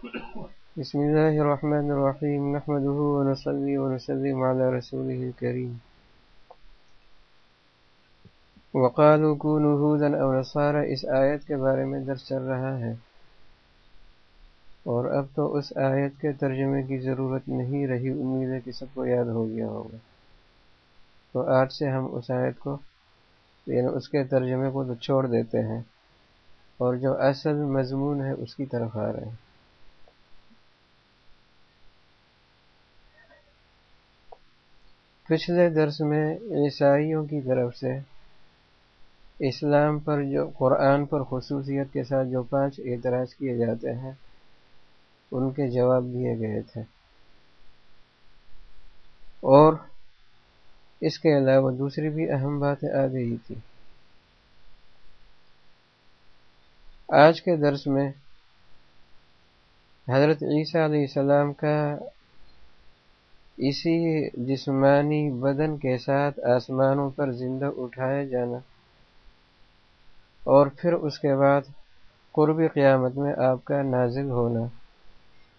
بسم الله الرحمن الرحيم. نحمده ونصلي ونسلم على رسوله الكريم. وقالوا كونوا هودا او نصارى، اس آیت کے بارے میں درس چل رہا ہے. اور اب تو اس آیت کے ترجمے کی ضرورت نہیں رہی، امید ہے کہ سب کو یاد ہو گیا ہوگا. تو آج سے ہم اس آیت کو یعنی اس کے ترجمے کو تو چھوڑ دیتے ہیں، اور جو اصل مضمون ہے اس کی طرف آ رہے ہیں. پچھلے درس میں عیسائیوں کی طرف سے اسلام پر جو قرآن پر خصوصیت کے ساتھ جو پانچ اعتراض کیے جاتے ہیں، ان کے جواب دیے گئے تھے۔ اور اس کے علاوہ دوسری بھی اہم باتیں آ گئی تھی۔ آج کے درس میں حضرت عیسیٰ علیہ السلام کا اسی جسمانی بدن کے ساتھ آسمانوں پر زندہ اٹھایا جانا۔ اور پھر اس کے بعد قرب قیامت میں آپ کا نازل ہونا۔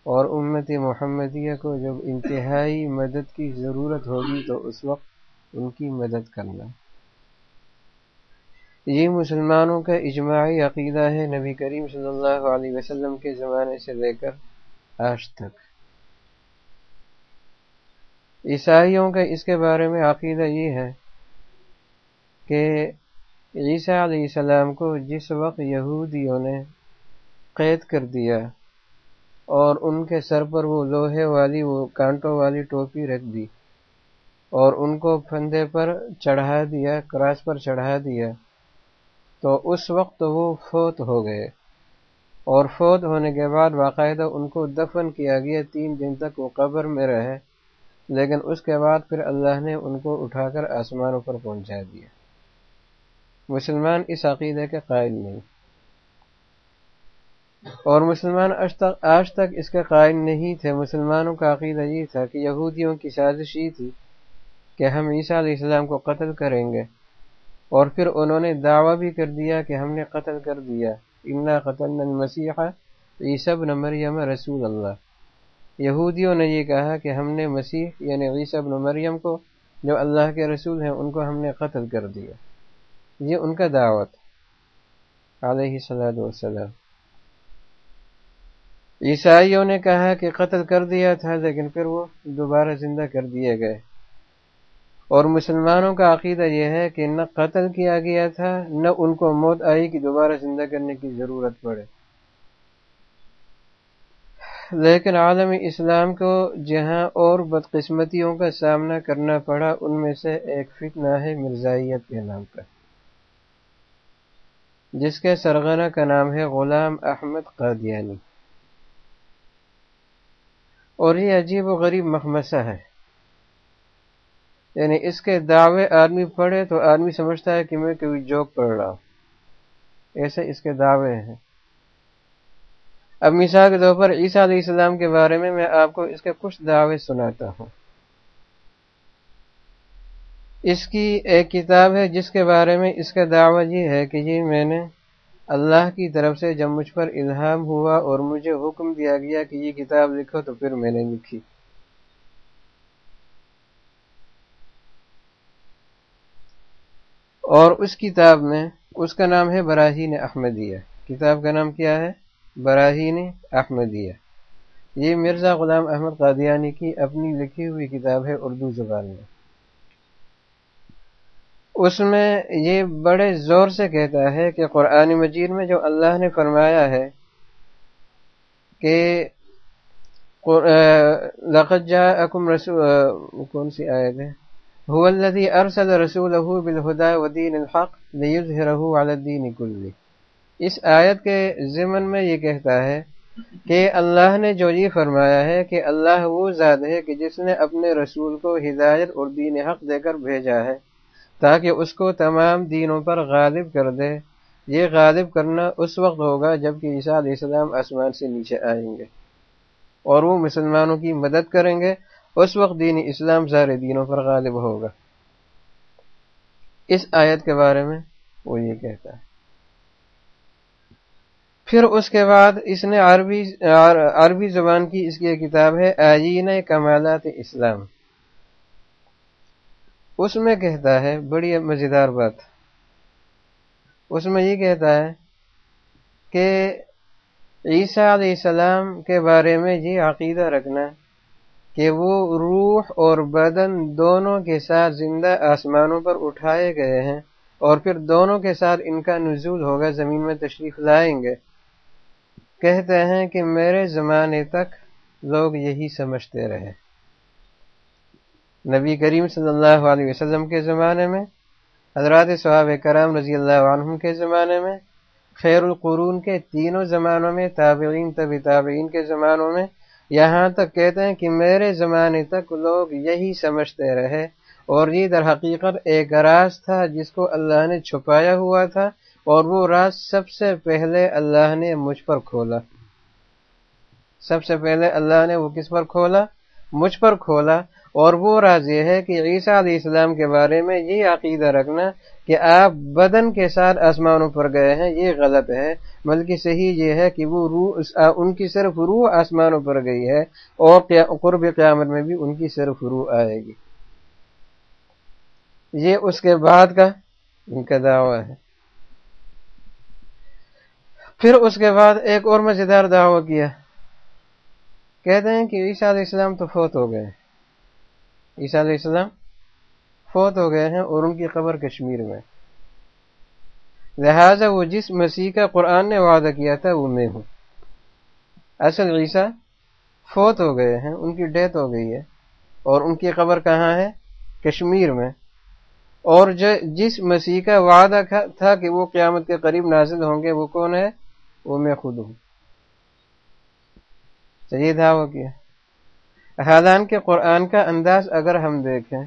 اور امت محمدیہ کو جب انتہائی مدد کی ضرورت ہوگی تو اس وقت ان کی مدد کرنا۔ یہ مسلمانوں کا اجماعی عقیدہ ہے نبی کریم صلی اللہ علیہ وسلم کے زمانے سے لے کر آج تک۔ عیسائیوں کا اس کے بارے میں عقیدہ یہ ہے کہ عیسیٰ علیہ السلام کو جس وقت یہودیوں نے قید کر دیا اور ان کے سر پر وہ لوہے والی، وہ کانٹوں والی ٹوپی رکھ دی اور ان کو پھندے پر چڑھا دیا، کراس پر چڑھا دیا، تو اس وقت وہ فوت ہو گئے اور فوت ہونے کے بعد باقاعدہ ان کو دفن کیا گیا، تین دن تک وہ قبر میں رہے لیکن اس کے بعد پھر اللہ نے ان کو اٹھا کر آسمانوں پر پہنچا دیا۔ مسلمان اس عقیدے کے قائل نہیں۔ اور مسلمان آج تک آج تک اس کے قائل نہیں تھے۔ مسلمانوں کا عقیدہ یہ تھا کہ یہودیوں کی سازش یہ تھی کہ ہم عیسیٰ علیہ السلام کو قتل کریں گے۔ اور پھر انہوں نے دعویٰ بھی کر دیا کہ ہم نے قتل کر دیا۔ انا قتل المسیح عیسب نہ مریم رسول اللہ یہودیوں نے یہ کہا کہ ہم نے مسیح یعنی عیسب نہ مریم کو جو اللہ کے رسول ہیں، ان کو ہم نے قتل کر دیا۔ یہ ان کا دعوت۔ علیہ صلاح وسلم عیسائیوں نے کہا کہ قتل کر دیا تھا، لیکن پھر وہ دوبارہ زندہ کر دیے گئے۔ اور مسلمانوں کا عقیدہ یہ ہے کہ نہ قتل کیا گیا تھا، نہ ان کو موت آئی کہ دوبارہ زندہ کرنے کی ضرورت پڑے۔ لیکن عالم اسلام کو جہاں اور بدقسمتیوں کا سامنا کرنا پڑا، ان میں سے ایک فتنہ ہے مرزائیت کے نام پر، جس کے سرغنہ کا نام ہے غلام احمد قادیانی۔ اور یہ عجیب و غریب مخمسہ ہے۔ یعنی اس کے دعوے آدمی پڑھے تو آدمی سمجھتا ہے کہ میں کوئی جوک پڑھ رہا ہوں۔ ایسے اس کے دعوے ہیں۔ اب مثال کے طور پر عیسیٰ علیہ السلام کے بارے میں میں آپ کو اس کے کچھ دعوے سناتا ہوں۔ اس کی ایک کتاب ہے جس کے بارے میں اس کا دعویٰ یہ ہے کہ یہ میں نے اللہ کی طرف سے جب مجھ پر الہام ہوا اور مجھے حکم دیا گیا کہ یہ کتاب لکھو تو پھر میں نے لکھی۔ اور اس کتاب میں اس کا نام ہے براہین احمدیہ۔ کتاب کا نام کیا ہے؟ براہین احمدیہ۔ یہ مرزا غلام احمد قادیانی کی اپنی لکھی ہوئی کتاب ہے اردو زبان میں۔ اس میں یہ بڑے زور سے کہتا ہے کہ قرآن مجید میں جو اللہ نے فرمایا ہے کہ لقد جاءکم رسول کون سی آیت ہے؟ هو الذي ارسل رسوله بالهدى ودين الحق ليظهره على الدين كله اس آیت کے ضمن میں یہ کہتا ہے کہ اللہ نے جو یہ فرمایا ہے کہ اللہ وہ ذات ہے کہ جس نے اپنے رسول کو ہدایت اور دین حق دے کر بھیجا ہے تاکہ اس کو تمام دینوں پر غالب کر دے۔ یہ غالب کرنا اس وقت ہوگا جبکہ عیسیٰ علیہ السلام آسمان سے نیچے آئیں گے اور وہ مسلمانوں کی مدد کریں گے۔ اس وقت دین اسلام سارے دینوں پر غالب ہوگا۔ اس آیت کے بارے میں وہ یہ کہتا ہے۔ پھر اس کے بعد اس نے عربی عربی زبان کی اس کی ایک کتاب ہے آئین کمالات اسلام۔ اس میں کہتا ہے، بڑی مزیدار بات۔ اس میں یہ کہتا ہے کہ عیسیٰ علیہ السلام کے بارے میں یہ عقیدہ رکھنا کہ وہ روح اور بدن دونوں کے ساتھ زندہ آسمانوں پر اٹھائے گئے ہیں اور پھر دونوں کے ساتھ ان کا نزول ہوگا، زمین میں تشریف لائیں گے۔ کہتے ہیں کہ میرے زمانے تک لوگ یہی سمجھتے رہے۔ نبی کریم صلی اللہ علیہ وسلم کے زمانے میں، حضرات صحاب کرام رضی اللہ عنہ کے زمانے میں، خیر القرون کے تینوں زمانوں میں، تابعین طبی تابعین کے زمانوں میں، یہاں تک کہتے ہیں کہ میرے زمانے تک لوگ یہی سمجھتے رہے۔ اور یہ در حقیقت ایک راز تھا جس کو اللہ نے چھپایا ہوا تھا۔ اور وہ راز سب سے پہلے اللہ نے مجھ پر کھولا۔ سب سے پہلے اللہ نے وہ کس پر کھولا؟ مجھ پر کھولا۔ اور وہ راز یہ ہے کہ عیسیٰ علیہ السلام کے بارے میں یہ عقیدہ رکھنا کہ آپ بدن کے ساتھ آسمانوں پر گئے ہیں، یہ غلط ہے۔ بلکہ صحیح یہ ہے کہ وہ روح، ان کی صرف روح آسمانوں پر گئی ہے اور قرب قیامت میں بھی ان کی صرف روح آئے گی۔ یہ اس کے بعد کا ان کا دعویٰ ہے۔ پھر اس کے بعد ایک اور مزیدار دعویٰ کیا۔ کہتے ہیں کہ عیسیٰ علیہ السلام تو فوت ہو گئے۔ عیسیٰ علیہ السلام فوت ہو گئے ہیں اور ان کی قبر کشمیر میں۔ لہذا وہ جس مسیح کا قرآن نے وعدہ کیا تھا وہ میں ہوں۔ اصل عیسیٰ فوت ہو گئے ہیں، ان کی ڈیتھ ہو گئی ہے۔ اور ان کی قبر کہاں ہے؟ کشمیر میں۔ اور جس مسیح کا وعدہ تھا کہ وہ قیامت کے قریب نازل ہوں گے وہ کون ہے؟ وہ میں خود ہوں۔ چلیے تھا وہ کیا۔ حالان کے قرآن کا انداز اگر ہم دیکھیں،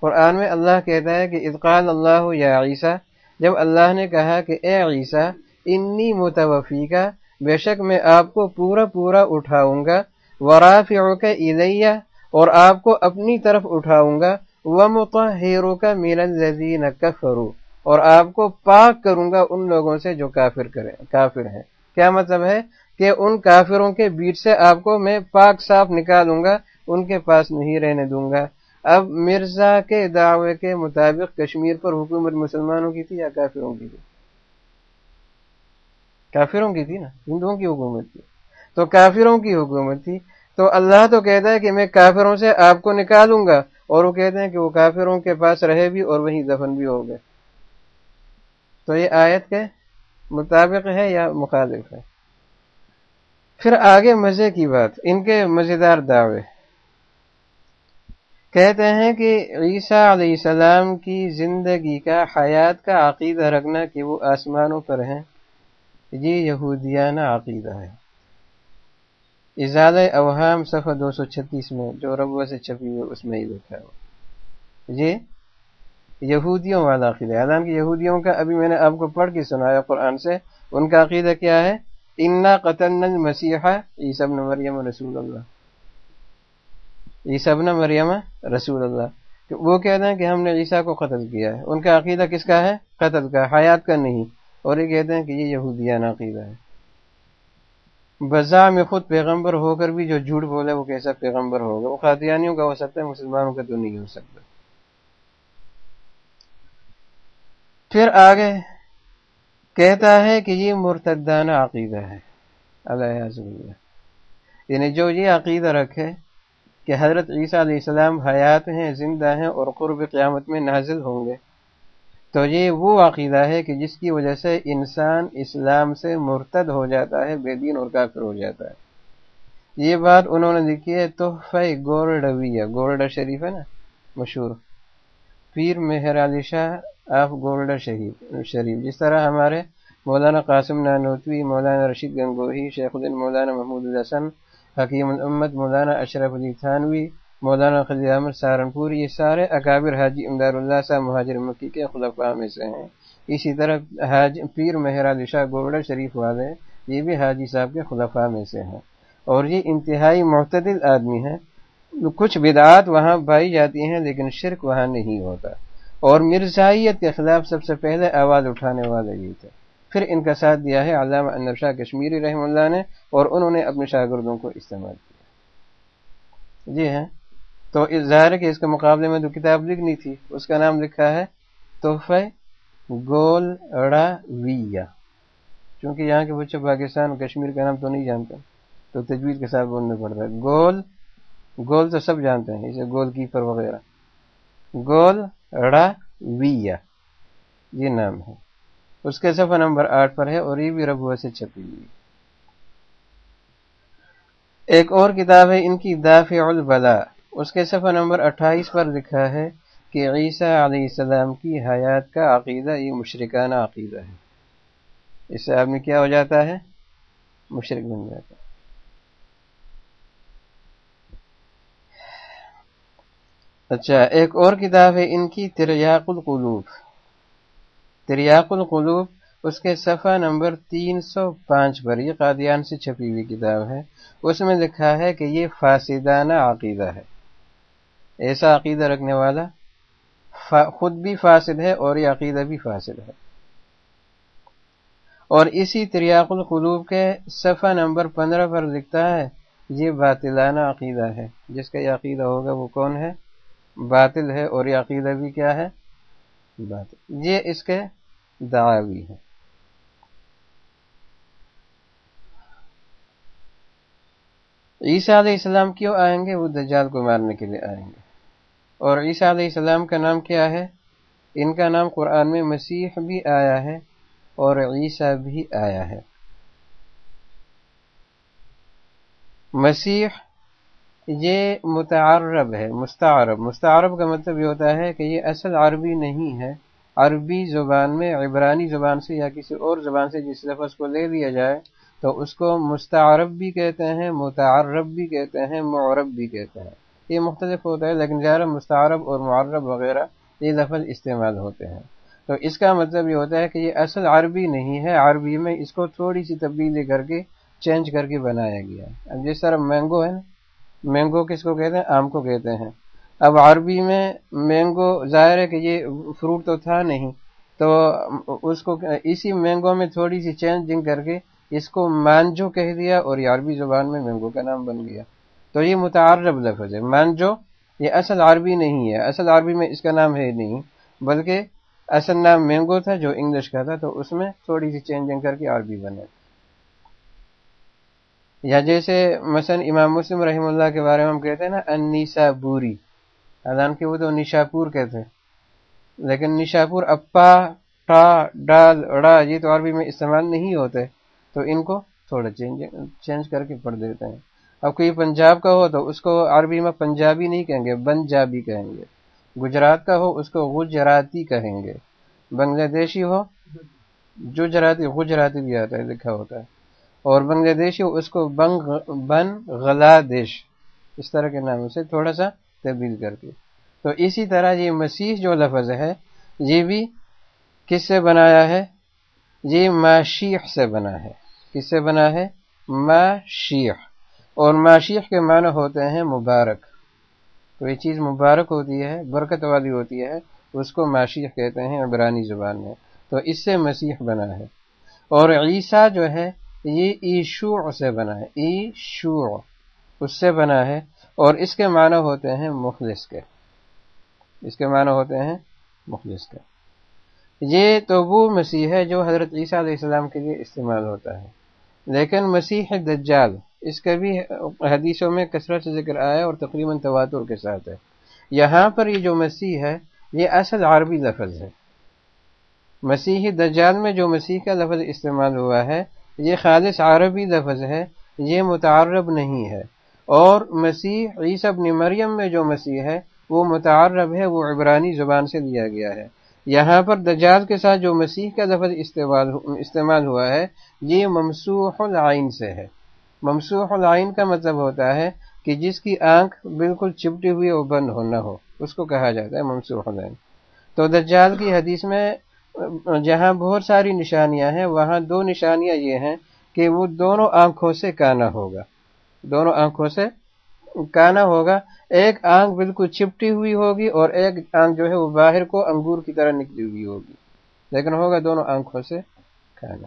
قرآن میں اللہ کہتا ہے کہ اطقال اللہ یا عیسیٰ، جب اللہ نے کہا کہ اے عیسیٰ، انی متوفی کا بے شک میں آپ کو پورا پورا اٹھاؤں گا ورافعو کا الیہ، اور آپ کو اپنی طرف اٹھاؤں گا ومطہرو کا میل الذین کفرو اور آپ کو پاک کروں گا ان لوگوں سے جو کافر کریں، کافر ہیں۔ کیا مطلب ہے کہ ان کافروں کے بیچ سے آپ کو میں پاک صاف نکالوں گا، ان کے پاس نہیں رہنے دوں گا۔ اب مرزا کے دعوے کے مطابق کشمیر پر حکومت مسلمانوں کی تھی یا کافروں کی تھی؟ کافروں کی تھی نا، ہندوؤں کی حکومت تھی۔ تو کافروں کی حکومت تھی۔ تو اللہ تو کہتا ہے کہ میں کافروں سے آپ کو نکالوں گا، اور وہ کہتے ہیں کہ وہ کافروں کے پاس رہے بھی اور وہیں دفن بھی ہو گئے۔ تو یہ آیت کے مطابق ہے یا مخالف ہے؟ پھر آگے مزے کی بات، ان کے مزیدار دعوے۔ کہتے ہیں کہ عیسیٰ علیہ السلام کی زندگی کا، حیات کا عقیدہ رکھنا کہ وہ آسمانوں پر ہیں۔ یہ یہودیانہ عقیدہ ہے۔ ازال اوہام صفحہ دو سو چھتیس میں، جو ربو سے چھپی ہوئی اس میں ہی دیکھا ہو یہ یہودیوں والا عقیدہ حالانکہ یہودیوں کا ابھی میں نے آپ کو پڑھ کے سنایا قرآن سے، ان کا عقیدہ کیا ہے؟ انا قطن المسیحا عیسب مریم رسول اللہ عیسیٰ ابن مریم رسول اللہ وہ کہتے ہیں کہ ہم نے عیسیٰ کو قتل کیا ہے۔ ان کا عقیدہ کس کا ہے؟ قتل کا، حیات کا نہیں۔ اور یہ کہتے ہیں کہ یہ یہودیانہ عقیدہ ہے۔ بزا میں خود پیغمبر ہو کر بھی جو جھوٹ بولے، وہ کیسا پیغمبر ہوگا؟ وہ قادیانیوں کا ہو سکتا ہے، مسلمانوں کا تو نہیں ہو سکتا۔ پھر آگے کہتا ہے کہ یہ مرتدانہ عقیدہ ہے۔ اللہ یعنی جو یہ عقیدہ رکھے کہ حضرت عیسیٰ علیہ السلام حیات ہیں، زندہ ہیں اور قرب قیامت میں نازل ہوں گے۔ تو یہ وہ عقیدہ ہے کہ جس کی وجہ سے انسان اسلام سے مرتد ہو جاتا ہے، بے دین اور کافر ہو جاتا ہے۔ یہ بات انہوں نے لکھی ہے تحفہ گولڈویہ گولڈ شریف ہے نا، مشہور۔ پیر مہر علی شاہ آف گولڈ شریف شریف جس طرح ہمارے مولانا قاسم نانوتوی، مولانا رشید گنگوہی، شیخ الدین، مولانا محمود الحسن، حکیم الامت، مولانا اشرف علی تھانوی، مولانا خلی احمد سہارنپور یہ سارے اکابر حاجی امدار اللہ صاحب مہاجر مکی کے خلفاء میں سے ہیں۔ اسی طرح حاج پیر مہر علی شاہ شریف والے، یہ بھی حاجی صاحب کے خلفاء میں سے ہیں۔ اور یہ انتہائی معتدل آدمی ہیں۔ کچھ بدعات وہاں پائی جاتی ہیں لیکن شرک وہاں نہیں ہوتا۔ اور مرزائیت کے خلاف سب سے پہلے آواز اٹھانے والے یہ تھے پھر ان کا ساتھ دیا ہے علامہ انب شاہ کشمیری رحم اللہ نے اور انہوں نے اپنے شاگردوں کو استعمال کیا۔ جی ہاں۔ تو ظاہر ہے کہ اس کے مقابلے میں جو کتاب لکھنی تھی۔ اس کا نام لکھا ہے تحفہ گول ویا چونکہ یہاں کے بچے پاکستان کشمیر کا نام تو نہیں جانتے۔ تو تجویز کے ساتھ بولنا پڑتا ہے۔ گول گول تو سب جانتے ہیں اسے گول کیپر وغیرہ۔ گول اڑا ویا یہ نام ہے۔ اس کے صفحہ نمبر آٹھ پر ہے اور یہ بھی ربوا سے چھپی ہوئی ایک اور کتاب ہے، ان کی دافع البلا اس کے صفحہ نمبر اٹھائیس پر لکھا ہے کہ عیسیٰ علیہ السلام کی حیات کا عقیدہ، یہ مشرکانہ عقیدہ ہے۔ اس سے آدمی کیا ہو جاتا ہے؟ مشرق بن جاتا ہے۔ اچھا ایک اور کتاب ہے، ان کی تریاق القلوب تریاق القلوب اس کے صفحہ نمبر تین سو پانچ پر، یہ قادیان سے چھپی ہوئی کتاب ہے۔ اس میں لکھا ہے کہ یہ فاسدانہ عقیدہ ہے۔ ایسا عقیدہ رکھنے والا خود بھی فاسد ہے اور یہ عقیدہ بھی فاسد ہے۔ اور اسی تریاق القلوب کے صفحہ نمبر پندرہ پر لکھتا ہے، یہ باطلانہ عقیدہ ہے۔ جس کا یہ عقیدہ ہوگا وہ کون ہے؟ باطل ہے اور یہ عقیدہ بھی کیا ہے؟ باطل۔ یہ اس کے دعوی ہے عیسیٰ علیہ السلام کیوں آئیں گے؟ وہ دجال کو مارنے کے لیے آئیں گے۔ اور عیسیٰ علیہ السلام کا نام کیا ہے؟ ان کا نام قرآن میں مسیح بھی آیا ہے اور عیسیٰ بھی آیا ہے۔ مسیح یہ متعرب ہے مستعرب مستعرب کا مطلب یہ ہوتا ہے کہ یہ اصل عربی نہیں ہے۔ عربی زبان میں، عبرانی زبان سے یا کسی اور زبان سے جس لفظ کو لے لیا جائے، تو اس کو مستعرب بھی کہتے ہیں متعرب بھی کہتے ہیں، معرب بھی کہتے ہیں۔ یہ مختلف ہوتا ہے، لیکن زیادہ مستعرب اور معرب وغیرہ یہ لفظ استعمال ہوتے ہیں۔ تو اس کا مطلب یہ ہوتا ہے کہ یہ اصل عربی نہیں ہے۔ عربی میں اس کو تھوڑی سی تبدیلی کر کے، چینج کر کے بنایا گیا اب جس طرح مینگو ہے نا مینگو کس کو کہتے ہیں؟ آم کو کہتے ہیں۔ اب عربی میں مینگو ظاہر ہے کہ یہ فروٹ تو تھا نہیں۔ تو اس کو اسی مینگو میں تھوڑی سی چینجنگ کر کے اس کو مانجو کہہ دیا اور یہ عربی زبان میں مینگو کا نام بن گیا۔ تو یہ متعرب لفظ ہے۔ مانجو، یہ اصل عربی نہیں ہے۔ اصل عربی میں اس کا نام ہے نہیں، بلکہ اصل نام مینگو تھا جو انگلش کا تھا، تو اس میں تھوڑی سی چینجنگ کر کے عربی بنے۔ یا جیسے مثلا امام مسلم رحم اللہ کے بارے میں ہم کہتے ہیں نا انیسا بوری حالانکہ وہ تو نشاپور کہتے لیکن نشاپور اپا، ٹا، ڈال، اڑا، یہ تو عربی میں استعمال نہیں ہوتے، تو ان کو تھوڑا چینج چینج کر کے پڑھ دیتے ہیں۔ اب کوئی پنجاب کا ہو تو اس کو عربی میں پنجابی نہیں کہیں گے، بنجابی کہیں گے۔ گجرات کا ہو اس کو گجراتی کہیں گے۔ بنگلہ دیشی ہو، جو جراتی، گجراتی بھی آتا ہے، لکھا ہوتا ہے۔ اور بنگلہ دیشی، اس کو بنگ بن غلا دیش، اس طرح کے نام سے تھوڑا سا تبدیل کر کے۔ تو اسی طرح یہ مسیح جو لفظ ہے، یہ بھی کس سے بنایا ہے؟ یہ معشیح سے بنا ہے۔ کس سے بنا ہے؟ معشیح اور معشیح کے معنی ہوتے ہیں مبارک۔ تو یہ چیز مبارک ہوتی ہے، برکت والی ہوتی ہے، اس کو معشیح کہتے ہیں عبرانی زبان میں۔ تو اس سے مسیح بنا ہے۔ اور عیسیٰ جو ہے E, e, یہ ایشوع سے بنا ہے. E, ایشوع اس سے بنا ہے اور اس کے معنی ہوتے ہیں مخلص کے. اس کے معنی ہوتے ہیں مخلص کے. یہ تو وہ مسیح ہے جو حضرت عیسیٰ علیہ السلام کے لیے استعمال ہوتا ہے. لیکن مسیح دجال، اس کا بھی حدیثوں میں کثرت سے ذکر آیا اور تقریباً تواتر کے ساتھ ہے. یہاں پر یہ جو مسیح ہے، یہ اصل عربی لفظ ہے. مسیحی دجال میں جو مسیح کا لفظ استعمال ہوا ہے یہ خالص عربی لفظ ہے، یہ متعرب نہیں ہے۔ اور مسیح عیسی ابن مریم میں جو مسیح ہے، وہ متعرب ہے، وہ عبرانی زبان سے لیا گیا ہے۔ یہاں پر دجال کے ساتھ جو مسیح کا لفظ استعمال ہوا ہے، یہ ممسوح العین سے ہے۔ ممسوح العین کا مطلب ہوتا ہے کہ جس کی آنکھ بالکل چپٹی ہوئی اور بند ہونا ہو، اس کو کہا جاتا ہے ممسوح العین۔ تو دجال کی حدیث میں جہاں بہت ساری نشانیاں ہیں، وہاں دو نشانیاں یہ ہیں کہ وہ دونوں آنکھوں سے کانا ہوگا۔ دونوں آنکھوں سے کانا ہوگا۔ ایک آنکھ بالکل چپٹی ہوئی ہوگی اور ایک آنکھ جو ہے وہ باہر کو انگور کی طرح نکلی ہوئی ہوگی۔ لیکن ہوگا دونوں آنکھوں سے کھانا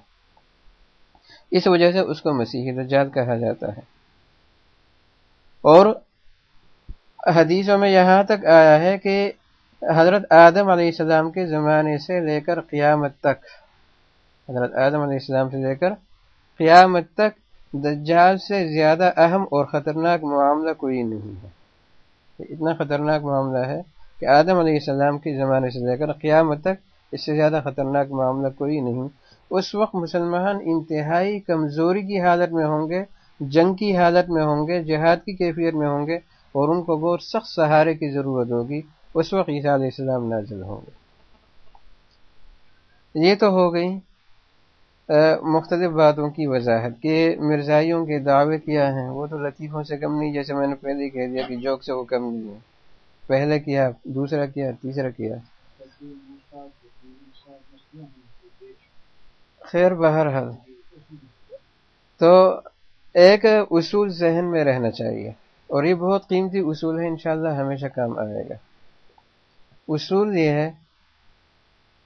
اس وجہ سے اس کو مسیحی دجال کہا جاتا ہے۔ اور حدیثوں میں یہاں تک آیا ہے کہ حضرت آدم علیہ السلام کے زمانے سے لے کر قیامت تک، حضرت آدم علیہ السلام سے لے کر قیامت تک دجال سے زیادہ اہم اور خطرناک معاملہ کوئی نہیں ہے۔ اتنا خطرناک معاملہ ہے کہ آدم علیہ السلام کے زمانے سے لے کر قیامت تک اس سے زیادہ خطرناک معاملہ کوئی نہیں۔ اس وقت مسلمان انتہائی کمزوری کی حالت میں ہوں گے، جنگ کی حالت میں ہوں گے، جہاد کی کیفیت میں ہوں گے اور ان کو بہت سخت سہارے کی ضرورت ہوگی۔ اس وقت عیسیٰ علیہ السلام نازل ہوں گے۔ یہ تو ہو گئی مختلف باتوں کی وضاحت کہ مرزائیوں کے دعوے کیا ہیں، وہ تو لطیفوں سے کم نہیں، جیسے میں نے پہلے کہہ دیا کہ جوک سے وہ کم نہیں ہے۔ پہلے کیا، دوسرا کیا، تیسرا کیا؟ خیر بہرحال، تو ایک اصول ذہن میں رہنا چاہیے اور یہ بہت قیمتی اصول ہے، انشاءاللہ ہمیشہ کام آئے گا۔ اصول یہ ہے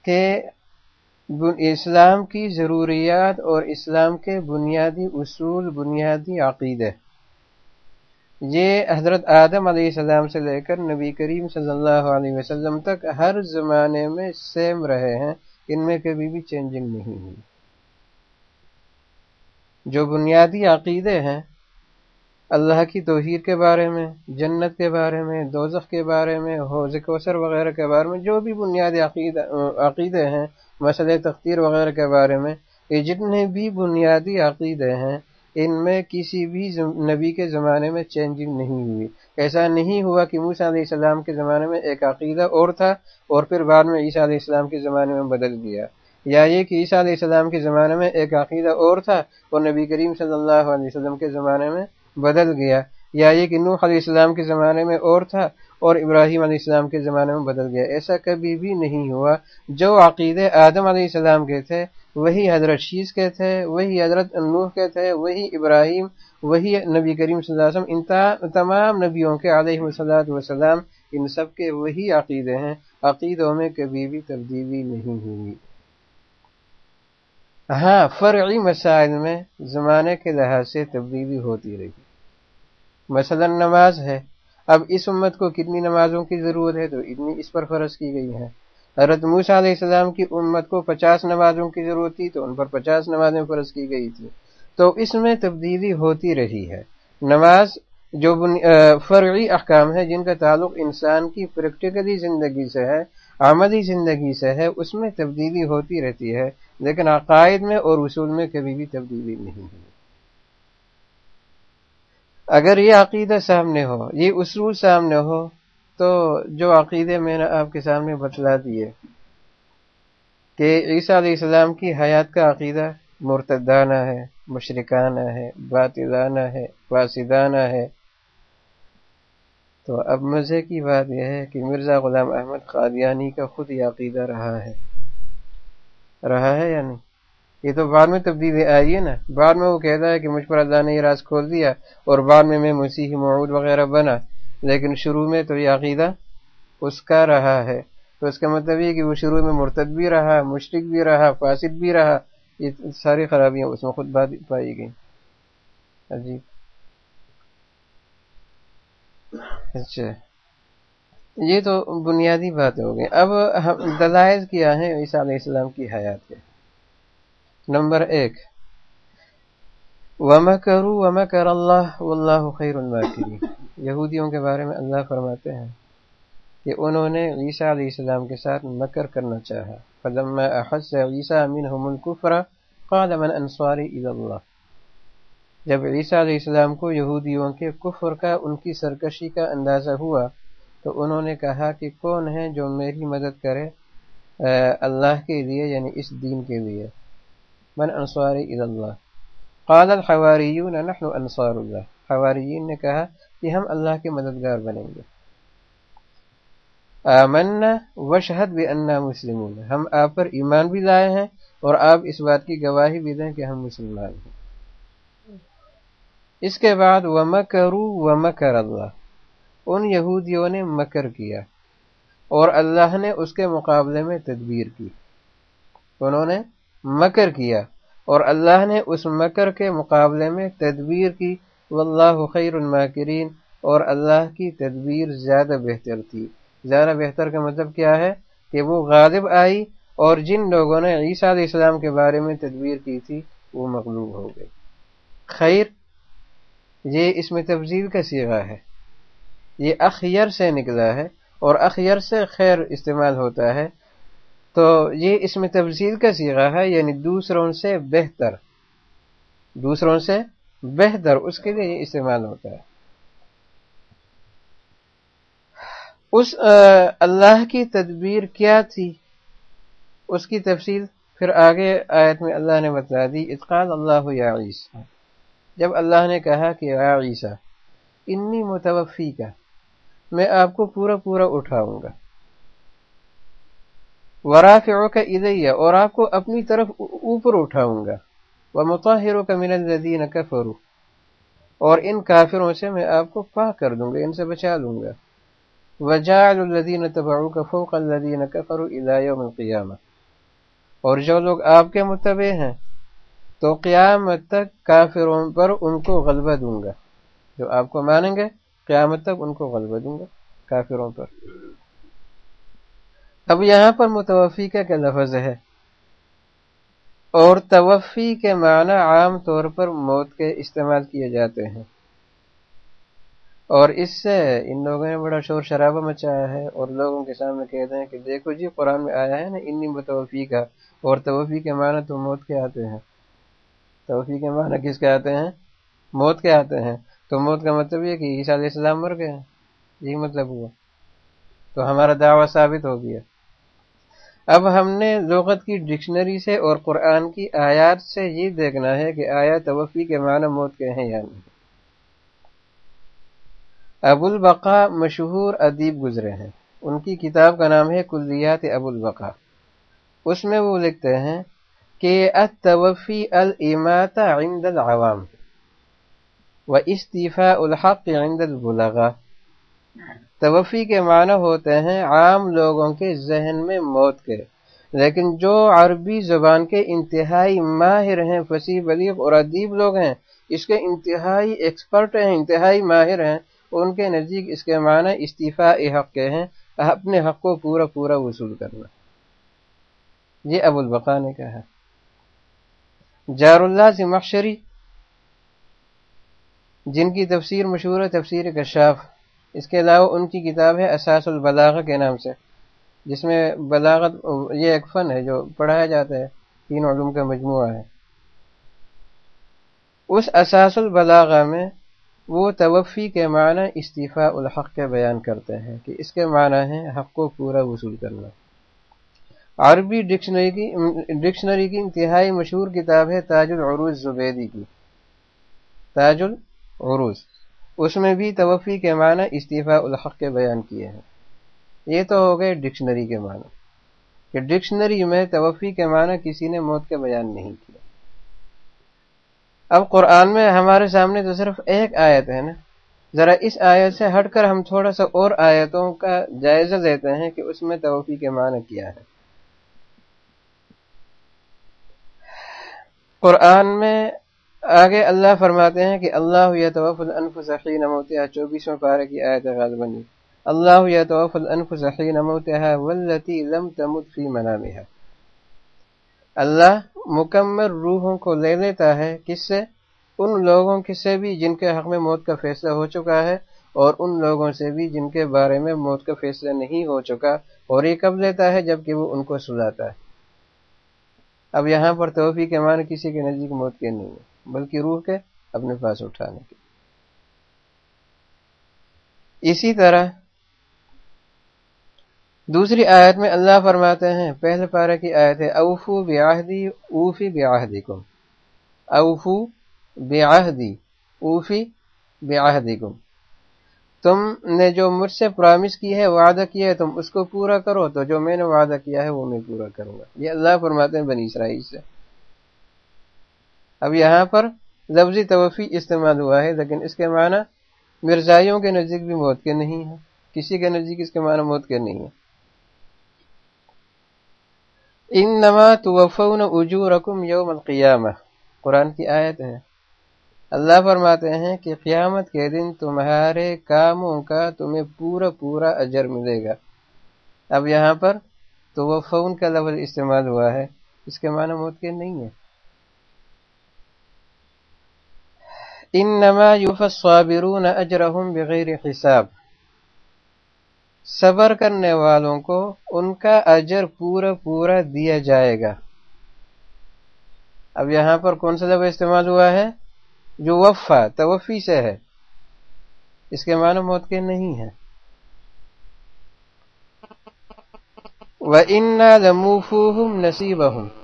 کہ اسلام کی ضروریات اور اسلام کے بنیادی اصول، بنیادی عقیدے۔ یہ حضرت آدم علیہ السلام سے لے کر نبی کریم صلی اللہ علیہ وسلم تک ہر زمانے میں سیم رہے ہیں، ان میں کبھی بھی چینجنگ نہیں ہوئی۔ جو بنیادی عقیدے ہیں اللہ کی توحیر کے بارے میں، جنت کے بارے میں، دوزخ کے بارے میں، حوض کوثر وغیرہ کے بارے میں، جو بھی بنیادی عقیدے ہیں، مسئلہ تختیر وغیرہ کے بارے میں، یہ جتنے بھی بنیادی عقیدے ہیں، ان میں کسی بھی نبی کے زمانے میں چینجنگ نہیں ہوئی۔ ایسا نہیں ہوا کہ موسیٰ علیہ السلام کے زمانے میں ایک عقیدہ اور تھا اور پھر بعد میں عیسیٰ علیہ السلام کے زمانے میں بدل گیا۔ یا یہ کہ عیسیٰ علیہ السلام کے زمانے میں ایک عقیدہ اور تھا اور نبی کریم صلی اللہ علیہ وسلم کے زمانے میں بدل گیا۔ یا یہ کہ نوح علیہ السلام کے زمانے میں اور تھا اور ابراہیم علیہ السلام کے زمانے میں بدل گیا۔ ایسا کبھی بھی نہیں ہوا۔ جو عقیدے آدم علیہ السلام کے تھے، وہی حضرت شیز کے تھے، وہی حضرت نوح کے تھے، وہی ابراہیم، وہی نبی کریم صلی اللہ علیہ وسلم، ان تمام نبیوں کے علیہ وسلات وسلام ان سب کے وہی عقیدے ہیں۔ عقیدوں میں کبھی بھی تبدیلی نہیں ہوئی۔ ہاں فرعی مسائل میں زمانے کے لحاظ سے تبدیلی ہوتی رہی۔ مثلا نماز ہے۔ اب اس امت کو کتنی نمازوں کی ضرورت ہے تو اتنی اس پر فرض کی گئی ہے۔ حضرت موسیٰ علیہ السلام کی امت کو پچاس نمازوں کی ضرورت تھی تو ان پر پچاس نمازیں فرض کی گئی تھی تو اس میں تبدیلی ہوتی رہی ہے۔ نماز جو فرعی احکام ہے جن کا تعلق انسان کی پریکٹیکلی زندگی سے ہے، عملی زندگی سے ہے، اس میں تبدیلی ہوتی رہتی ہے۔ لیکن عقائد میں اور اصول میں کبھی بھی تبدیلی نہیں ہوئی۔ اگر یہ عقیدہ سامنے ہو، یہ اصول سامنے ہو، تو جو عقیدے میں نے آپ کے سامنے بتلا دیے کہ عیسیٰ علیہ السلام کی حیات کا عقیدہ مرتدانہ ہے، مشرکانہ ہے، باطلانہ ہے واسدانہ ہے۔ تو اب مزے کی بات یہ ہے کہ مرزا غلام احمد قادیانی کا خود یہ عقیدہ رہا ہے۔ رہا ہے یا نہیں؟ یہ تو بعد میں تبدیلی آئی ہے نا۔ بعد میں وہ کہتا ہے کہ مجھ پر اللہ نے یہ راز کھول دیا اور بعد میں میں مسیحی معود وغیرہ بنا۔ لیکن شروع میں تو یہ عقیدہ اس کا رہا ہے۔ تو اس کا مطلب یہ کہ وہ شروع میں مرتد بھی رہا مشرق بھی رہا، فاسد بھی رہا۔ یہ ساری خرابیاں اس میں خود بات پائی گئی عجیب۔ اچھا۔ یہ تو بنیادی بات ہو گئی اب دلائل کیا ہیں عیسیٰ علیہ السلام کی حیات کے۔ نمبر ایک۔ وما کرو وما کر اللہ اللہ خیر الماکرین یہودیوں کے بارے میں اللہ فرماتے ہیں کہ انہوں نے عیسیٰ علیہ السلام کے ساتھ مکر کرنا چاہا۔ فلما احس عیسیٰ منہم الكفر قال من انصاری الى جب عیسیٰ علیہ السلام کو یہودیوں کے کفر کا، ان کی سرکشی کا اندازہ ہوا، تو انہوں نے کہا کہ کون ہے جو میری مدد کرے اللہ کے لیے یعنی اس دین کے لیے۔ من انصاری اللہ قال الحواریون، نحن انصار اللہ حواریین نے کہا کہ ہم اللہ کے مددگار بنیں گے. آمنا وشہد بأننا مسلمون. ہم آپ پر ایمان بھی لائے ہیں اور آپ اس بات کی گواہی بھی دیں کہ ہم مسلمان ہیں. اس کے بعد ومکروا ومکر اللہ. ان یہودیوں نے مکر کیا اور اللہ نے اس کے مقابلے میں تدبیر کی. انہوں نے مکر کیا اور اللہ نے اس مکر کے مقابلے میں تدبیر کی۔ واللہ خیر الماکرین اور اللہ کی تدبیر زیادہ بہتر تھی۔ زیادہ بہتر کا مطلب کیا ہے کہ وہ غالب آئی اور جن لوگوں نے عیسیٰ علیہ السلام کے بارے میں تدبیر کی تھی، وہ مغلوب ہو گئی خیر، یہ اس میں تفضیل کا سیغہ ہے۔ یہ اخیر سے نکلا ہے اور اخیر سے خیر استعمال ہوتا ہے۔ تو یہ اس میں تفضیل کا سیغہ ہے یعنی دوسروں سے بہتر۔ دوسروں سے بہتر، اس کے لیے یہ استعمال ہوتا ہے۔ اس اللہ کی تدبیر کیا تھی؟ اس کی تفصیل پھر آگے آیت میں اللہ نے بتا دی اتقال اللہ یا عیسیٰ جب اللہ نے کہا کہ یا عیسیٰ، انی متوفی کا میں آپ کو پورا پورا اٹھاؤں گا۔ ورافعوں کا ادیہ اور آپ کو اپنی طرف اوپر اٹھاؤں گا۔ وہ متحروں کا من الدین کفرو اور ان کافروں سے میں آپ کو پاک کر دوں گا، ان سے بچا لوں گا۔ وجعل الذین تبعوک فوق الذین کفروا الى یوم القیامہ اور جو لوگ آپ کے متبع ہیں، تو قیامت تک کافروں پر ان کو غلبہ دوں گا۔ جو آپ کو مانیں گے، قیامت تک ان کو غلبہ دوں گا کافروں پر۔ اب یہاں پر متوفی کا کیا لفظ ہے؟ اور توفی کے معنی عام طور پر موت کے استعمال کیے جاتے ہیں۔ اور اس سے ان لوگوں نے بڑا شور شرابہ مچایا ہے اور لوگوں کے سامنے کہتے ہیں کہ دیکھو جی قرآن میں آیا ہے نا، انی متوفی کا۔ اور توفی کے معنی تو موت کے آتے ہیں۔ توفی کے معنی کس کے آتے ہیں؟ موت کے آتے ہیں۔ تو موت کا مطلب یہ کہ عیسیٰ علیہ السلام مر گئے۔ یہی مطلب ہوا۔ تو ہمارا دعویٰ ثابت ہو گیا۔ اب ہم نے لغت کی ڈکشنری سے اور قرآن کی آیات سے یہ دیکھنا ہے کہ آیا توفی کے معنی موت کے ہیں یا نہیں۔ ابو البقا مشہور ادیب گزرے ہیں۔ ان کی کتاب کا نام ہے کلیات ابو البقا اس میں وہ لکھتے ہیں کہ التوفی الامات عند العوام و استعفاء الحق عند البلغا توفی کے معنی ہوتے ہیں عام لوگوں کے ذہن میں موت کے۔ لیکن جو عربی زبان کے انتہائی ماہر ہیں، فصیح، بلیغ اور ادیب لوگ ہیں، اس کے انتہائی ایکسپرٹ ہیں، انتہائی ماہر ہیں، ان کے نزدیک اس کے معنی استعفاء حق کے ہیں۔ اپنے حق کو پورا پورا وصول کرنا۔ یہ ابو البقا نے کہا۔ جار اللہ سے مخشری جن کی تفسیر مشہور ہے، تفسیر کشاف۔ اس کے علاوہ ان کی کتاب ہے اساس البلاغ کے نام سے، جس میں بلاغت یہ ایک فن ہے جو پڑھایا جاتا ہے، تین علوم کا مجموعہ ہے۔ اس اساس البلاغہ میں وہ توفی کے معنی استعفیٰ الحق کے بیان کرتے ہیں کہ اس کے معنی ہے حق کو پورا وصول کرنا۔ عربی ڈکشنری کی ڈکشنری کی انتہائی مشہور کتاب ہے تاج العروج زبیدی کی۔ تاج العروج۔ اس میں بھی توفی کے معنی استعفیٰ الحق کے بیان کیے ہیں۔ یہ تو ہو گئے ڈکشنری کے معنی۔ کہ ڈکشنری میں توفی کے معنی کسی نے موت کے بیان نہیں کیا۔ اب قرآن میں ہمارے سامنے تو صرف ایک آیت ہے نا۔ ذرا اس آیت سے ہٹ کر ہم تھوڑا سا اور آیتوں کا جائزہ دیتے ہیں کہ اس میں توفی کے معنی کیا ہے۔ قرآن میں آگے اللہ فرماتے ہیں کہ اللہ یا توف الانفس حین موتها چوبیسویں پارے کی آیت غالباً اللہ یا توف الانفس حین موتها والتي لم تمت فی منامها اللہ مکمل روحوں کو لے لیتا ہے، کس سے؟ ان لوگوں سے بھی جن کے حق میں موت کا فیصلہ ہو چکا ہے، اور ان لوگوں سے بھی جن کے بارے میں موت کا فیصلہ نہیں ہو چکا، اور یہ کب لیتا ہے؟ جبکہ وہ ان کو سلاتا ہے۔ اب یہاں پر توفی کے معنی کسی کے نزدیک موت کے نہیں ہے۔ بلکہ روح کے اپنے پاس اٹھانے کے اسی طرح دوسری آیت میں اللہ فرماتے ہیں، پہلے پارے کی آیت ہے، اوفو بیاہدی اوفی بیاہدی کم اوفو بیاہدی اوفی بیاہدی کم تم نے جو مجھ سے پرامس کی ہے، وعدہ کیا ہے، تم اس کو پورا کرو۔ تو جو میں نے وعدہ کیا ہے، وہ میں پورا کروں گا۔ یہ اللہ فرماتے ہیں بنی اسرائیل سے۔ اب یہاں پر لفظی توفی استعمال ہوا ہے، لیکن اس کے معنی مرزائیوں کے نزدیک بھی موت کے نہیں ہے کسی کے نزدیک اس کے معنی موت کے نہیں ہے انما توفون اجورکم یوم القیامہ۔ قرآن کی آیت ہے۔ اللہ فرماتے ہیں کہ قیامت کے دن تمہارے کاموں کا تمہیں پورا پورا اجر ملے گا۔ اب یہاں پر تو وہ فون کا لفظ استعمال ہوا ہے، اس کے معنی موت کے نہیں ہے انما یوف الصابرون اجرهم بغیر حساب۔ صبر کرنے والوں کو ان کا اجر پورا پورا دیا جائے گا۔ اب یہاں پر کون سا لفظ استعمال ہوا ہے؟ جو وفا، توفی سے ہے۔ اس کے معنی موت کے نہیں ہے وہ وَإِنَّا لَمُوفُوهُمْ نَصِيبَهُمْ۔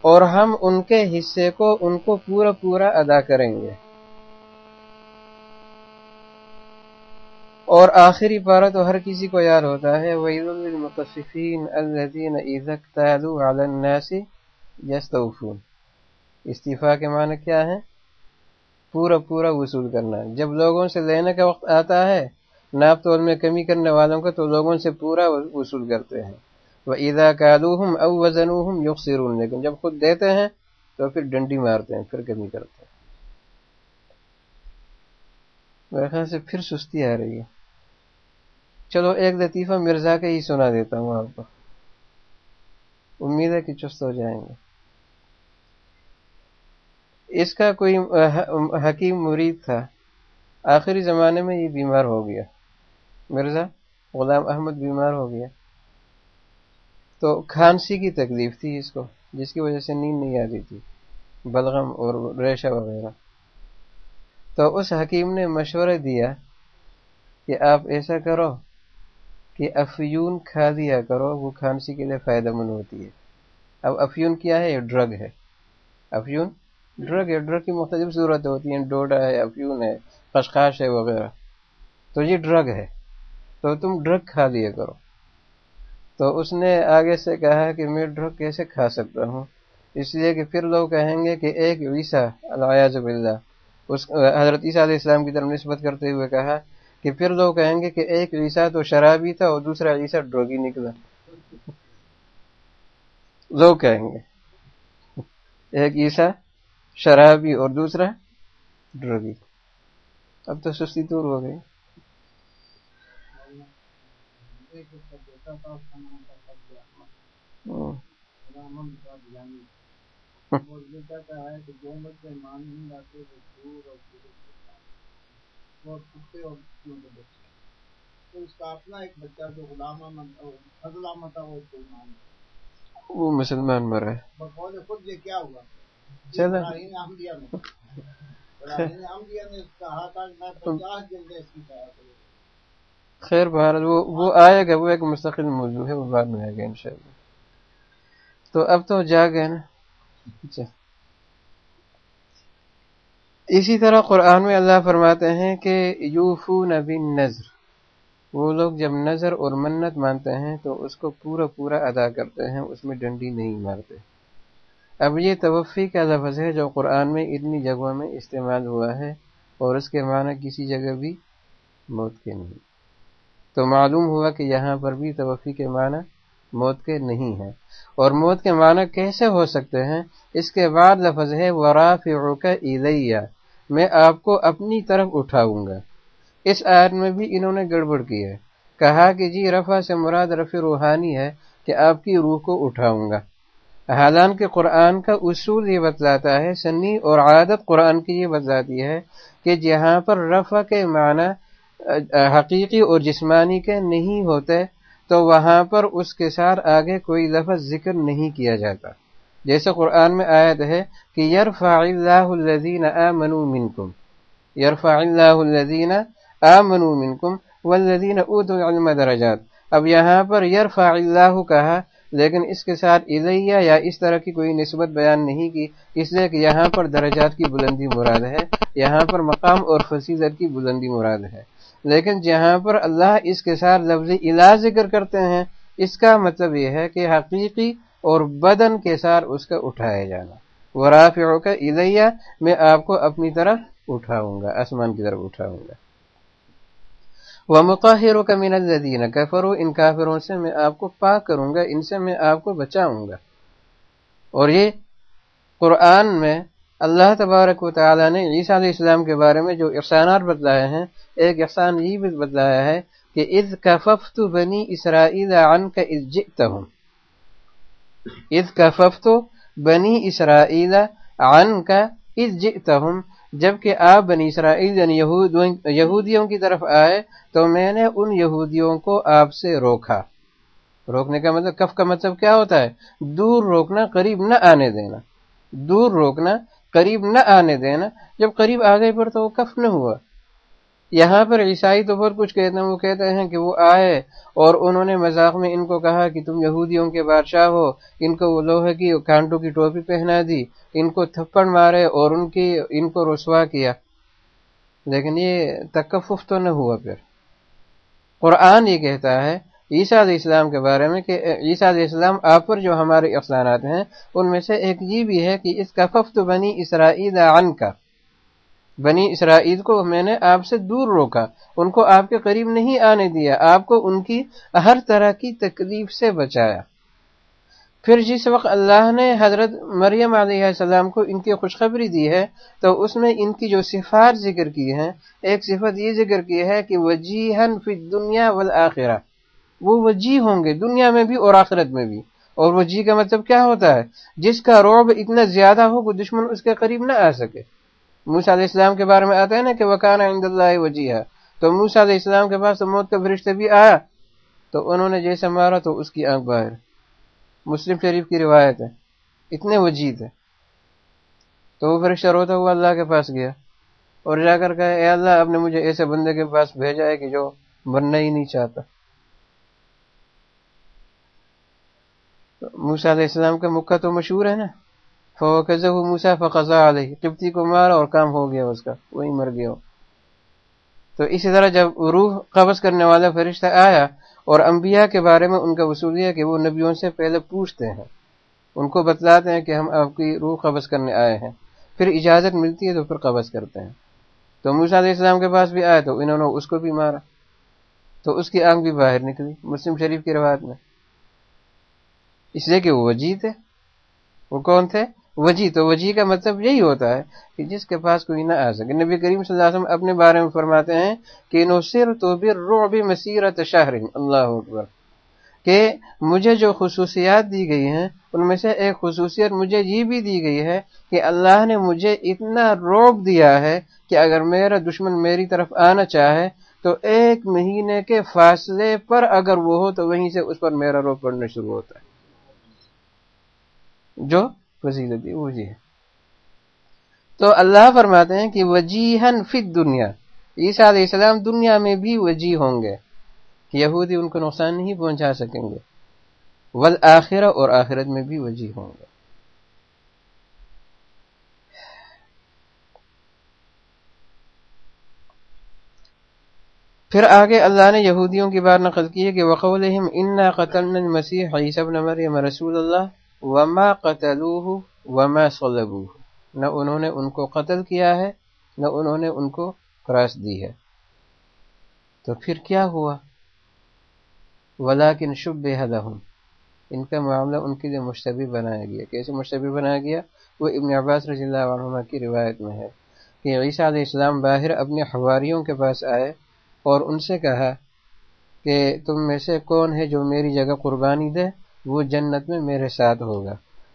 اور ہم ان کے حصے کو ان کو پورا پورا ادا کریں گے۔ اور آخری پارہ تو ہر کسی کو یاد ہوتا ہے وَإِذُ لِلْمُطَفِّفِينَ الَّذِينَ إِذَا اكْتَالُوا عَلَى النَّاسِ يَسْتَوْفُونَ۔ استعفاء کے معنی کیا ہے؟ پورا پورا وصول کرنا۔ جب لوگوں سے لینے کا وقت آتا ہے، ناپ تول میں کمی کرنے والوں کو تو لوگوں سے پورا وصول کرتے ہیں۔ وہ عیدا کالوہم او وزن یقصرون لیکن جب خود دیتے ہیں تو پھر ڈنڈی مارتے ہیں، پھر کمی کرتے ہیں۔ میرے خیال سے پھر سستی آ رہی ہے۔ چلو ایک لطیفہ مرزا کا ہی سنا دیتا ہوں آپ کو۔ امید ہے کہ چست ہو جائیں گے۔ اس کا کوئی حکیم مرید تھا۔ آخری زمانے میں یہ بیمار ہو گیا۔ مرزا غلام احمد بیمار ہو گیا۔ تو کھانسی کی تکلیف تھی اس کو، جس کی وجہ سے نیند نہیں آتی تھی، بلغم اور ریشہ وغیرہ۔ تو اس حکیم نے مشورہ دیا کہ آپ ایسا کرو کہ افیون کھا دیا کرو، وہ کھانسی کے لیے فائدہ مند ہوتی ہے۔ اب افیون کیا ہے؟ یہ ڈرگ ہے۔ افیون ڈرگ ہے، ڈرگ کی مختلف صورتیں ہوتی ہیں۔ ڈوڈا ہے، افیون ہے، خشخاش ہے، وغیرہ۔ تو یہ ڈرگ ہے۔ تو تم ڈرگ کھا لیا کرو۔ تو اس نے آگے سے کہا کہ میں ڈرگ کیسے کھا سکتا ہوں؟ اس لیے کہ پھر لوگ کہیں گے کہ ایک عیسیٰ الزب اللہ اس حضرت عیسیٰ علیہ السلام کی طرف نسبت کرتے ہوئے کہا کہ پھر لوگ کہیں گے کہ ایک عیسیٰ تو شرابی تھا اور دوسرا عیسیٰ ڈرگی نکلا۔ لوگ کہیں گے، ایک عیسیٰ شرابی اور دوسرا ڈرگی۔ اب تو سستی دور ہو گئی۔ وہ مسلمان کیا ہوا؟ چلو۔ خیر بہرحال وہ وہ آئے گا وہ ایک مستقل موضوع ہے وہ بعد میں آئے گا انشاءاللہ۔ تو اب تو جا گئے نا۔ اچھا۔ اسی طرح قرآن میں اللہ فرماتے ہیں کہ یوفو نبی نظر وہ لوگ جب نظر اور منت مانتے ہیں تو اس کو پورا پورا ادا کرتے ہیں، اس میں ڈنڈی نہیں مارتے۔ اب یہ توفی کا لفظ ہے جو قرآن میں اتنی جگہوں میں استعمال ہوا ہے اور اس کے معنی کسی جگہ بھی موت کے نہیں۔ تو معلوم ہوا کہ یہاں پر بھی توفی کے معنی موت کے نہیں ہیں۔ اور موت کے معنی کیسے ہو سکتے ہیں؟ اس کے بعد لفظ ہے وراف کا میں آپ کو اپنی طرف اٹھاؤں گا۔ اس آیت میں بھی انہوں نے گڑبڑ کی ہے۔ کہا کہ جی رفع سے مراد رفع روحانی ہے کہ آپ کی روح کو اٹھاؤں گا۔ حالانکہ قرآن کا اصول یہ بتلاتا ہے، سنی اور عادت قرآن کی یہ بتلاتی ہے کہ جہاں پر رفع کے معنی، حقیقی اور جسمانی کے نہیں ہوتے تو وہاں پر اس کے ساتھ آگے کوئی لفظ ذکر نہیں کیا جاتا۔ جیسے قرآن میں آیت ہے کہ یرفع اللہ الذین آمنوا منکم۔ یرفع اللہ الذین آمنوا منکم والذین اوتوا العلم درجات۔ اب یہاں پر یرفع اللہ کہا، لیکن اس کے ساتھ الیہ یا اس طرح کی کوئی نسبت بیان نہیں کی، اس لیے کہ یہاں پر درجات کی بلندی مراد ہے، یہاں پر مقام اور فصیلت کی بلندی مراد ہے۔ لیکن جہاں پر اللہ اس کے ساتھ لفظ الا ذکر کرتے ہیں، اس کا مطلب یہ ہے کہ حقیقی اور بدن کے ساتھ اس کا اٹھایا جانا۔ وہ کا الیہ میں آپ کو اپنی طرف اٹھاؤں گا، آسمان کی طرف اٹھاؤں گا۔ وہ مقاہر کا مین الدین کفرو ان کافروں سے میں آپ کو پاک کروں گا، ان سے میں آپ کو بچاؤں گا۔ اور یہ قرآن میں اللہ تبارک و تعالیٰ نے عیسیٰ علیہ السلام کے بارے میں جو احسانات بتلائے ہیں، ایک احسان یہ بھی بتلایا ہے کہ اذ کففت بنی اسرائیل عن کا اذ جئتہم۔ اذ کففت بنی اسرائیل عن کا اذ جئتہم۔ جبکہ آپ بنی اسرائیل یعنی یہودیوں کی طرف آئے تو میں نے ان یہودیوں کو آپ سے روکا۔ روکنے کا مطلب کف کا مطلب کیا ہوتا ہے؟ دور روکنا، قریب نہ آنے دینا۔ دور روکنا قریب نہ آنے دینا۔ جب قریب آ گئے پر تو وہ کف نہ ہوا۔ یہاں پر عیسائی تو بہت کچھ کہتے ہیں، وہ کہتے ہیں کہ وہ آئے اور انہوں نے مذاق میں ان کو کہا کہ تم یہودیوں کے بادشاہ ہو۔ ان کو وہ لوہے کی کانٹوں کی ٹوپی پہنا دی۔ ان کو تھپڑ مارے اور ان کی، ان کو رسوا کیا۔ لیکن یہ تکفف تو نہ ہوا پھر۔ قرآن یہ کہتا ہے عیسیٰ علیہ السلام کے بارے میں کہ عیسیٰ علیہ السلام آپ پر جو ہمارے افسانات ہیں، ان میں سے ایک یہ بھی ہے کہ اس کا ففت بنی اسرائیل عن کا بنی اسرائیل کو میں نے آپ سے دور روکا، ان کو آپ کے قریب نہیں آنے دیا، آپ کو ان کی ہر طرح کی تکلیف سے بچایا۔ پھر جس وقت اللہ نے حضرت مریم علیہ السلام کو ان کی خوشخبری دی ہے، تو اس میں ان کی جو صفات ذکر کی ہیں، ایک صفت یہ ذکر کی ہے کہ وجیحن فی دنیا والآخرہ۔ وہ وجی ہوں گے، دنیا میں بھی اور آخرت میں بھی۔ اور وجی کا مطلب کیا ہوتا ہے؟ جس کا روب اتنا زیادہ ہو کہ دشمن اس کے قریب نہ آ سکے۔ موسا علیہ السلام کے بارے میں آتا ہے نا کہ وکان عند اللہ وجی ہے تو موسا علیہ السلام کے پاس تو موت کا فرشتہ بھی آیا۔ تو انہوں نے جیسے مارا تو اس کی آنکھ باہر۔ مسلم شریف کی روایت ہے۔ اتنے وجید ہے تو وہ فرشتہ روتا ہوا اللہ کے پاس گیا۔ اور جا کر کہا، اے اللہ اب نے مجھے ایسے بندے کے پاس بھیجا ہے کہ جو بننا ہی نہیں چاہتا۔ موسا علیہ السلام کا مکہ تو مشہور ہے نا؟ فوقز موسا فقضا علیہ، قبطی کو مارا اور کام ہو گیا اس کا، وہی مر گیا۔ تو اسی طرح جب روح قبض کرنے والا فرشتہ آیا اور انبیاء کے بارے میں ان کا وصول ہے کہ وہ نبیوں سے پہلے پوچھتے ہیں۔ ان کو بتلاتے ہیں کہ ہم آپ کی روح قبض کرنے آئے ہیں۔ پھر اجازت ملتی ہے تو پھر قبض کرتے ہیں۔ تو موسا علیہ السلام کے پاس بھی آئے تو انہوں نے اس کو بھی مارا۔ تو اس کی آنکھ بھی باہر نکلی، مسلم شریف کی روایت میں۔ اس لیے کہ وہ وجی تھے۔ وہ کون تھے؟ وجی تو وجی کا مطلب یہی ہوتا ہے کہ جس کے پاس کوئی نہ آ سکے۔ نبی کریم صلی اللہ علیہ وسلم اپنے بارے میں فرماتے ہیں کہ نصر تو رعب مسیرت شہر اللہ اکبر۔ کہ مجھے جو خصوصیات دی گئی ہیں، ان میں سے ایک خصوصیت مجھے یہ بھی دی گئی ہے کہ اللہ نے مجھے اتنا روک دیا ہے کہ اگر میرا دشمن میری طرف آنا چاہے، تو ایک مہینے کے فاصلے پر اگر وہ ہو، تو وہیں سے اس پر میرا روک پڑنا شروع ہوتا ہے۔ جو فضیلت وہ جی ہے۔ تو اللہ فرماتے ہیں کہ وجیحن فت دنیا عیسیٰ علیہ السلام دنیا میں بھی وجی ہوں گے یہودی ان کو نقصان نہیں پہنچا سکیں گے ول اور آخرت میں بھی وجی ہوں گے۔ پھر آگے اللہ نے یہودیوں کی بات نقل کی ہے کہ وقول انا قتل مسیح عیسب مریم رسول اللہ وما قتلوه وما صلبوه۔ نہ انہوں نے ان کو قتل کیا ہے، نہ انہوں نے ان کو کراس دی ہے۔ تو پھر کیا ہوا؟ ولاکن شب حدہم ان کا معاملہ ان کے لیے مشتبہ بنایا گیا۔ کیسے مشتبہ بنایا گیا؟ وہ ابن عباس رضی اللہ عنہ کی روایت میں ہے کہ عیسیٰ علیہ السلام باہر اپنے حواریوں کے پاس آئے اور ان سے کہا کہ تم میں سے کون ہے جو میری جگہ قربانی دے؟ وہ جنت میں میرے ساتھ ہوگا۔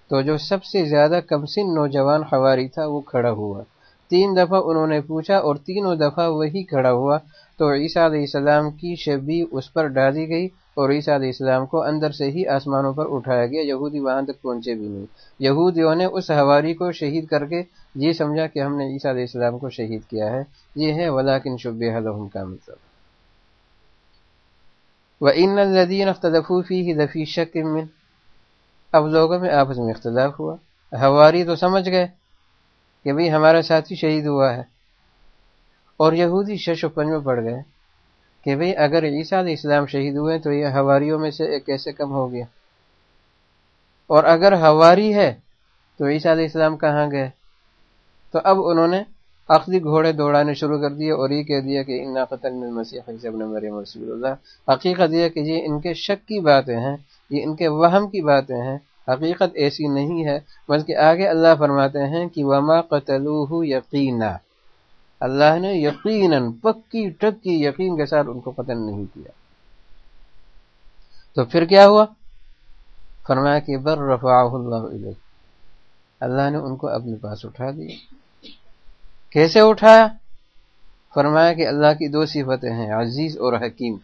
تو جو سب سے زیادہ کمسن نوجوان خواری تھا، وہ کھڑا ہوا۔ تین دفعہ انہوں نے پوچھا اور تینوں دفعہ وہی کھڑا ہوا۔ تو عیسیٰ علیہ السلام کی شبی اس پر ڈالی گئی اور عیسیٰ علیہ السلام کو اندر سے ہی آسمانوں پر اٹھایا گیا۔ یہودی وہاں تک پہنچے بھی نہیں۔ یہودیوں نے اس ہواری کو شہید کر کے یہ سمجھا کہ ہم نے عیسیٰ علیہ السلام کو شہید کیا ہے۔ یہ ہے ولاکن شب حلحم کا مطلب۔ وہ ان الدین اختلفی ہی دفی شک من اب لوگوں میں آپس میں اختلاف ہوا۔ ہواری تو سمجھ گئے کہ بھئی ہمارا ساتھی شہید ہوا ہے۔ اور یہودی شش و پنج میں پڑ گئے کہ بھئی اگر عیسیٰ علیہ السلام شہید ہوئے تو یہ ہواریوں میں سے کیسے کم ہو گیا۔ اور اگر ہواری ہے تو عیسیٰ علیہ السلام کہاں گئے؟ تو اب انہوں نے عقدی گھوڑے دوڑانے شروع کر دیے اور یہ کہہ دیا کہ ان قتل مسیح ابن مریم رسول اللہ۔ حقیقت یہ کہ یہ ان کے شک کی باتیں ہیں، یہ ان کے وہم کی باتیں ہیں۔ حقیقت ایسی نہیں ہے، بلکہ آگے اللہ فرماتے ہیں کہ وما قتل یقینا۔ اللہ نے یقیناً پکی ٹکی یقین کے ساتھ ان کو قتل نہیں کیا۔ تو پھر کیا ہوا؟ فرمایا کہ بر رفا اللہ علیہ اللہ نے ان کو اپنے پاس اٹھا دیا۔ کیسے اٹھایا؟ فرمایا کہ اللہ کی دو صفتیں ہیں، عزیز اور حکیم۔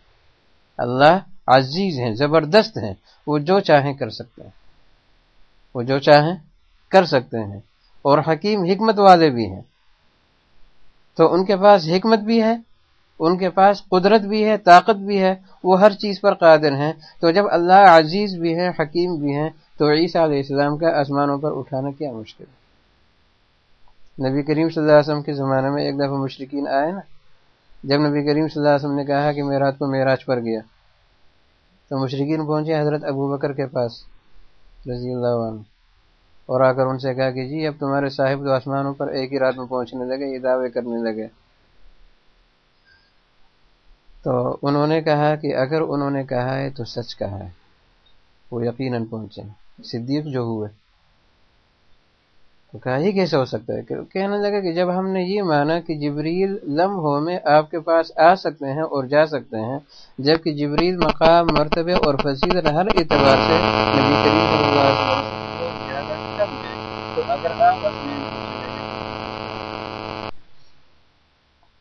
اللہ عزیز ہیں، زبردست ہیں، وہ جو چاہیں کر سکتے ہیں۔ وہ جو چاہیں کر سکتے ہیں۔ اور حکیم حکمت والے بھی ہیں۔ تو ان کے پاس حکمت بھی ہے، ان کے پاس قدرت بھی ہے، طاقت بھی ہے، وہ ہر چیز پر قادر ہیں۔ تو جب اللہ عزیز بھی ہے حکیم بھی ہیں، تو عیسیٰ علیہ السلام کا آسمانوں پر اٹھانا کیا مشکل ہے؟ نبی کریم صلی اللہ علیہ وسلم کے زمانے میں ایک دفعہ مشرقین آئے نا، جب نبی کریم صلی اللہ علیہ وسلم نے کہا کہ میرات کو معراج پر گیا، تو مشرقین پہنچے حضرت ابو بکر کے پاس رضی اللہ عنہ، اور آ کر ان سے کہا کہ جی اب تمہارے صاحب دو آسمانوں پر ایک ہی رات میں پہنچنے لگے، یہ دعوے کرنے لگے۔ تو انہوں نے کہا کہ اگر انہوں نے کہا ہے تو سچ کہا ہے، وہ یقیناً پہنچے، صدیق جو ہوئے۔ کہا، یہ کیسے ہو سکتا ہے؟ کہنے لگا کہ جب ہم نے یہ مانا کہ جبریل لمحوں میں آپ کے پاس آ سکتے ہیں اور جا سکتے ہیں، جبکہ جبریل مقام، مرتبے اور فصیل ہر اعتبار سے نبی کریم صلی اللہ علیہ وسلم تو اگر آپ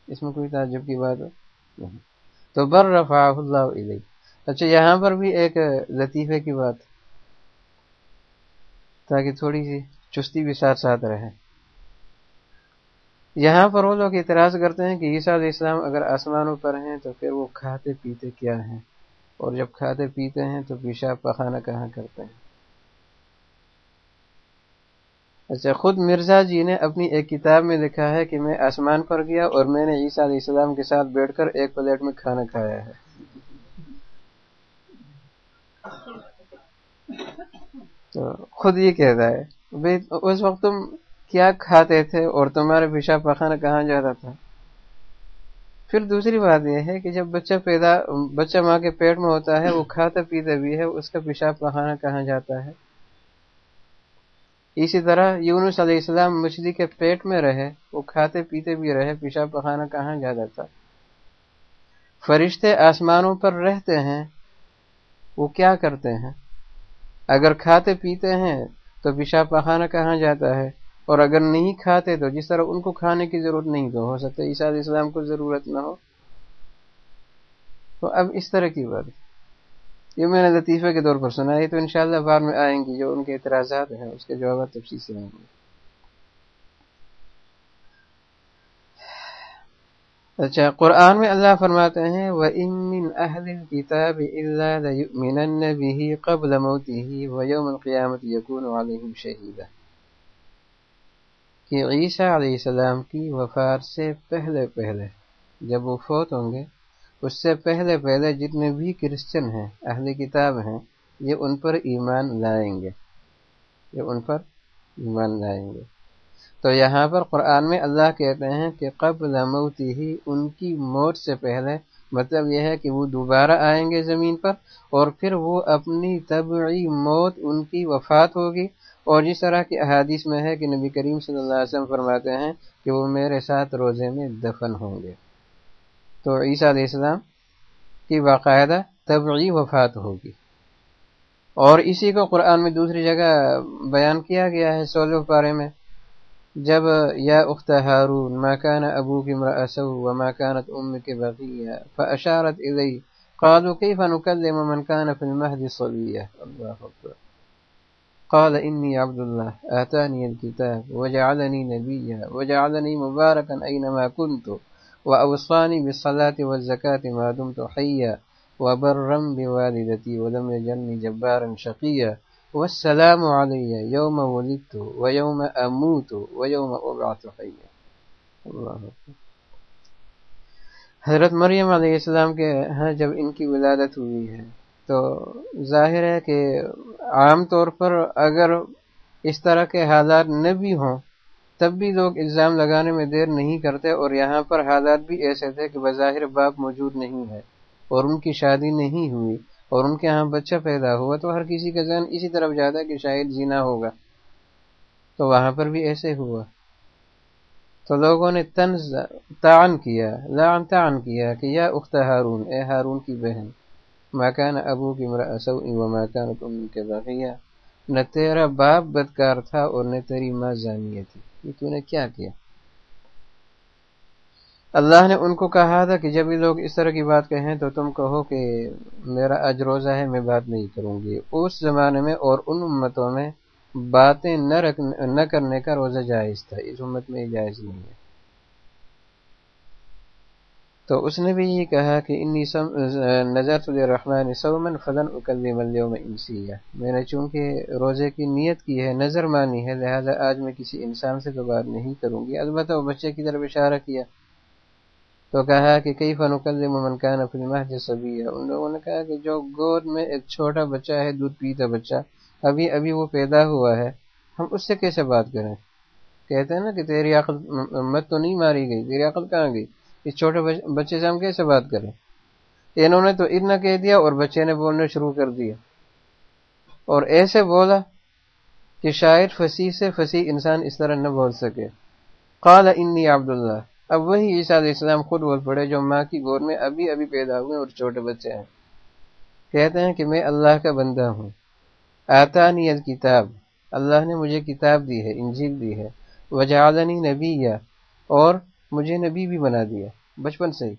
اس میں کوئی تعجب کی بات ہے تو بر رفا اللہ علیہ اچھا یہاں پر بھی ایک لطیفے کی بات۔ تاکہ تھوڑی سی چستی بھی ساتھ ساتھ رہے۔ یہاں پر وہ لوگ اعتراض کرتے ہیں کہ عیسیٰ علیہ السلام اگر آسمانوں پر ہیں تو پھر وہ کھاتے پیتے کیا ہیں؟ اور جب کھاتے پیتے ہیں تو پیشاب پخانہ کہاں کرتے ہیں؟ اچھا خود مرزا جی نے اپنی ایک کتاب میں لکھا ہے کہ میں آسمان پر گیا اور میں نے عیسیٰ علیہ السلام کے ساتھ بیٹھ کر ایک پلیٹ میں کھانا کھایا ہے۔ تو خود یہ کہتا ہے۔ اس وقت تم کیا کھاتے تھے اور تمہارا پیشاب پخانا کہاں جاتا تھا؟ پھر دوسری بات یہ ہے کہ جب بچہ پیدا، بچہ ماں کے پیٹ میں ہوتا ہے، وہ کھاتا پیتا بھی ہے، اس کا پیشاب پخانا کہاں جاتا ہے؟ اسی طرح یونس علیہ السلام مچھلی کے پیٹ میں رہے، وہ کھاتے پیتے بھی رہے، پیشاب پخانا کہاں جاتا تھا؟ فرشتے آسمانوں پر رہتے ہیں، وہ کیا کرتے ہیں؟ اگر کھاتے پیتے ہیں تو پیشاب پخانہ کہاں جاتا ہے؟ اور اگر نہیں کھاتے تو جس طرح ان کو کھانے کی ضرورت نہیں تو ہو سکتا عیسیٰ علیہ السلام کو ضرورت نہ ہو۔ تو اب اس طرح کی بات۔ یہ میں نے لطیفہ کے طور پر سنا ہے تو انشاءاللہ بعد میں آئیں گی جو ان کے اعتراضات ہیں، اس کے جوابات تفصیل سے آئیں گے۔ اچھا قرآن میں اللہ فرماتے ہیں، وَإِن مِّنْ أَهْلِ الْكِتَابِ إِلَّا لَيُؤْمِنَنَّ بِهِ قَبْلَ مَوْتِهِ وَيَوْمَ الْقِيَامَةِ يَكُونُ عَلَيْهِمْ شَهِيدًا۔ کہ عیسیٰ علیہ السلام کی وفات سے پہلے پہلے، جب وہ فوت ہوں گے، اس سے پہلے پہلے جتنے بھی کرسچن ہیں، اہل کتاب ہیں، یہ ان پر ایمان لائیں گے۔ یہ ان پر ایمان لائیں گے۔ تو یہاں پر قرآن میں اللہ کہتے ہیں کہ قبل موتی ہی ان کی موت سے پہلے مطلب یہ ہے کہ وہ دوبارہ آئیں گے زمین پر اور پھر وہ اپنی طبعی موت ان کی وفات ہوگی۔ اور جس طرح کی احادیث میں ہے کہ نبی کریم صلی اللہ علیہ وسلم فرماتے ہیں کہ وہ میرے ساتھ روزے میں دفن ہوں گے۔ تو عیسیٰ علیہ السلام کی باقاعدہ طبعی وفات ہوگی۔ اور اسی کو قرآن میں دوسری جگہ بیان کیا گیا ہے سولو پارے میں۔ جب، یا اخت هارون ما كان ابوك امرا سوء وما كانت امك بغيا فاشارت الي قالوا كيف نكلم من كان في المهد صبيا الله اكبر قال اني عبد الله اتاني الكتاب وجعلني نبيا وجعلني مباركا اينما كنت واوصاني بالصلاه والزكاه ما دمت حيا وبرا بوالدتي ولم يجلني جبارا شقيا والسلام علی یوم ولدت و یوم اموت و یوم ابعث حیا اللہ حضرت مریم علیہ السلام کے ہاں جب ان کی ولادت ہوئی ہے، تو ظاہر ہے کہ عام طور پر اگر اس طرح کے حالات نہ بھی ہوں، تب بھی لوگ الزام لگانے میں دیر نہیں کرتے اور یہاں پر حالات بھی ایسے تھے کہ بظاہر باپ موجود نہیں ہے اور ان کی شادی نہیں ہوئی۔ اور ان کے ہاں بچہ پیدا ہوا تو ہر کسی کا ذہن اسی طرف جاتا ہے کہ شاید جینا ہوگا۔ تو وہاں پر بھی ایسے ہوا۔ تو لوگوں نے تنز تعن کیا، لعن تعن کیا کہ یا اخت ہارون، اے ہارون کی بہن مکان ابو کی مراسو و مکان تم کے بقیہ نہ تیرا باپ بدکار تھا اور نہ تیری ماں جانیہ تھی۔ یہ تو نے کیا کیا؟ اللہ نے ان کو کہا تھا کہ جب یہ لوگ اس طرح کی بات کہیں تو تم کہو کہ میرا اج روزہ ہے، میں بات نہیں کروں گی۔ اس زمانے میں اور ان امتوں میں باتیں نہ رکھنے نہ کرنے کا روزہ جائز تھا۔ اس امت میں یہ جائز نہیں ہے۔ تو اس نے بھی یہ کہا کہ انی سم نظر الرحمن سومن فضن اکلی ملیوں میں انسیہ۔ میں نے چونکہ روزے کی نیت کی ہے، نظر مانی ہے، لہذا آج میں کسی انسان سے تو بات نہیں کروں گی۔ البتہ وہ بچے کی طرف اشارہ کیا۔ تو کہا کہ کئی فن اکل ممنکان فلمہ جسبی ہے ان لوگوں نے کہا کہ جو گود میں ایک چھوٹا بچہ ہے، دودھ پیتا بچہ، ابھی ابھی وہ پیدا ہوا ہے، ہم اس سے کیسے بات کریں؟ کہتے ہیں نا کہ تیری عقل مت تو نہیں ماری گئی، تیری عقل کہاں گئی؟ اس چھوٹے بچے سے ہم کیسے بات کریں؟ انہوں نے تو اتنا کہہ دیا اور بچے نے بولنا شروع کر دیا۔ اور ایسے بولا کہ شاید فصیح سے فصیح انسان اس طرح نہ بول سکے۔ قال انی عبداللہ۔ اب وہی عیسیٰ علیہ السلام خود بول پڑے جو ماں کی گور میں ابھی ابھی پیدا ہوئے اور چھوٹے بچے ہیں۔ کہتے ہیں کہ میں اللہ کا بندہ ہوں۔ آتا نی کتاب اللہ نے مجھے کتاب دی ہے، انجیل دی ہے۔ وجعلنی نبی یا اور مجھے نبی بھی بنا دیا۔ بچپن سے ہی۔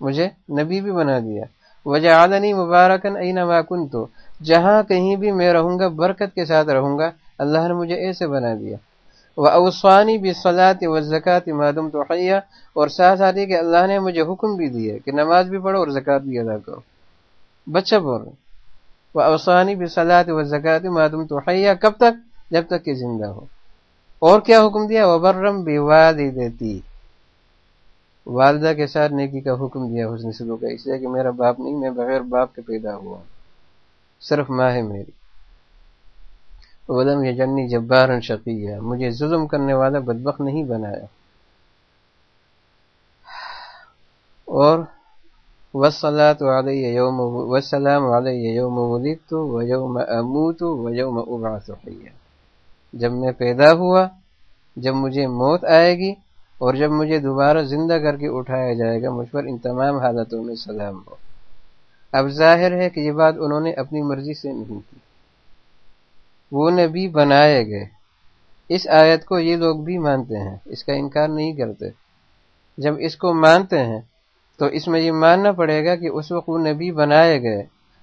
مجھے نبی بھی بنا دیا۔ وجہ عالنی مبارکن عین واقن تو جہاں کہیں بھی میں رہوں گا، برکت کے ساتھ رہوں گا، اللہ نے مجھے ایسے بنا دیا۔ وہ اوسوانی بھی صلاحت و زکوٰۃ معدم تو اور ساتھ ساتھ کہ اللہ نے مجھے حکم بھی دیا کہ نماز بھی پڑھو اور زکوٰۃ بھی ادا کرو۔ بچہ بول رہے وہ اوسانی بھی صلاحت و زکوٰۃ معدم تو کب تک؟ جب تک کہ زندہ ہو۔ اور کیا حکم دیا؟ وبرم دیتی والدہ کے ساتھ نیکی کا حکم دیا، حسن سلو کا اس لیے کہ میرا باپ نہیں، میں بغیر باپ کے پیدا ہوا صرف ماں ہے میری۔ ولم یہ جنی جبار شقی ہے مجھے ظلم کرنے والا بدبخ نہیں بنایا۔ اور وسلاۃ علیہ یوم وسلام علیہ یوم ولدت و یوم اموت و یوم ابعث جب میں پیدا ہوا، جب مجھے موت آئے گی، اور جب مجھے دوبارہ زندہ کر کے اٹھایا جائے گا، مجھ پر ان تمام حالتوں میں سلام ہو۔ اب ظاہر ہے کہ یہ بات انہوں نے اپنی مرضی سے نہیں کی۔ وہ نبی بنائے گئے۔ اس آیت کو یہ لوگ بھی مانتے ہیں، اس کا انکار نہیں کرتے۔ جب اس کو مانتے ہیں، تو اس میں یہ ماننا پڑے گا کہ اس وقت وہ نبی بنائے گئے۔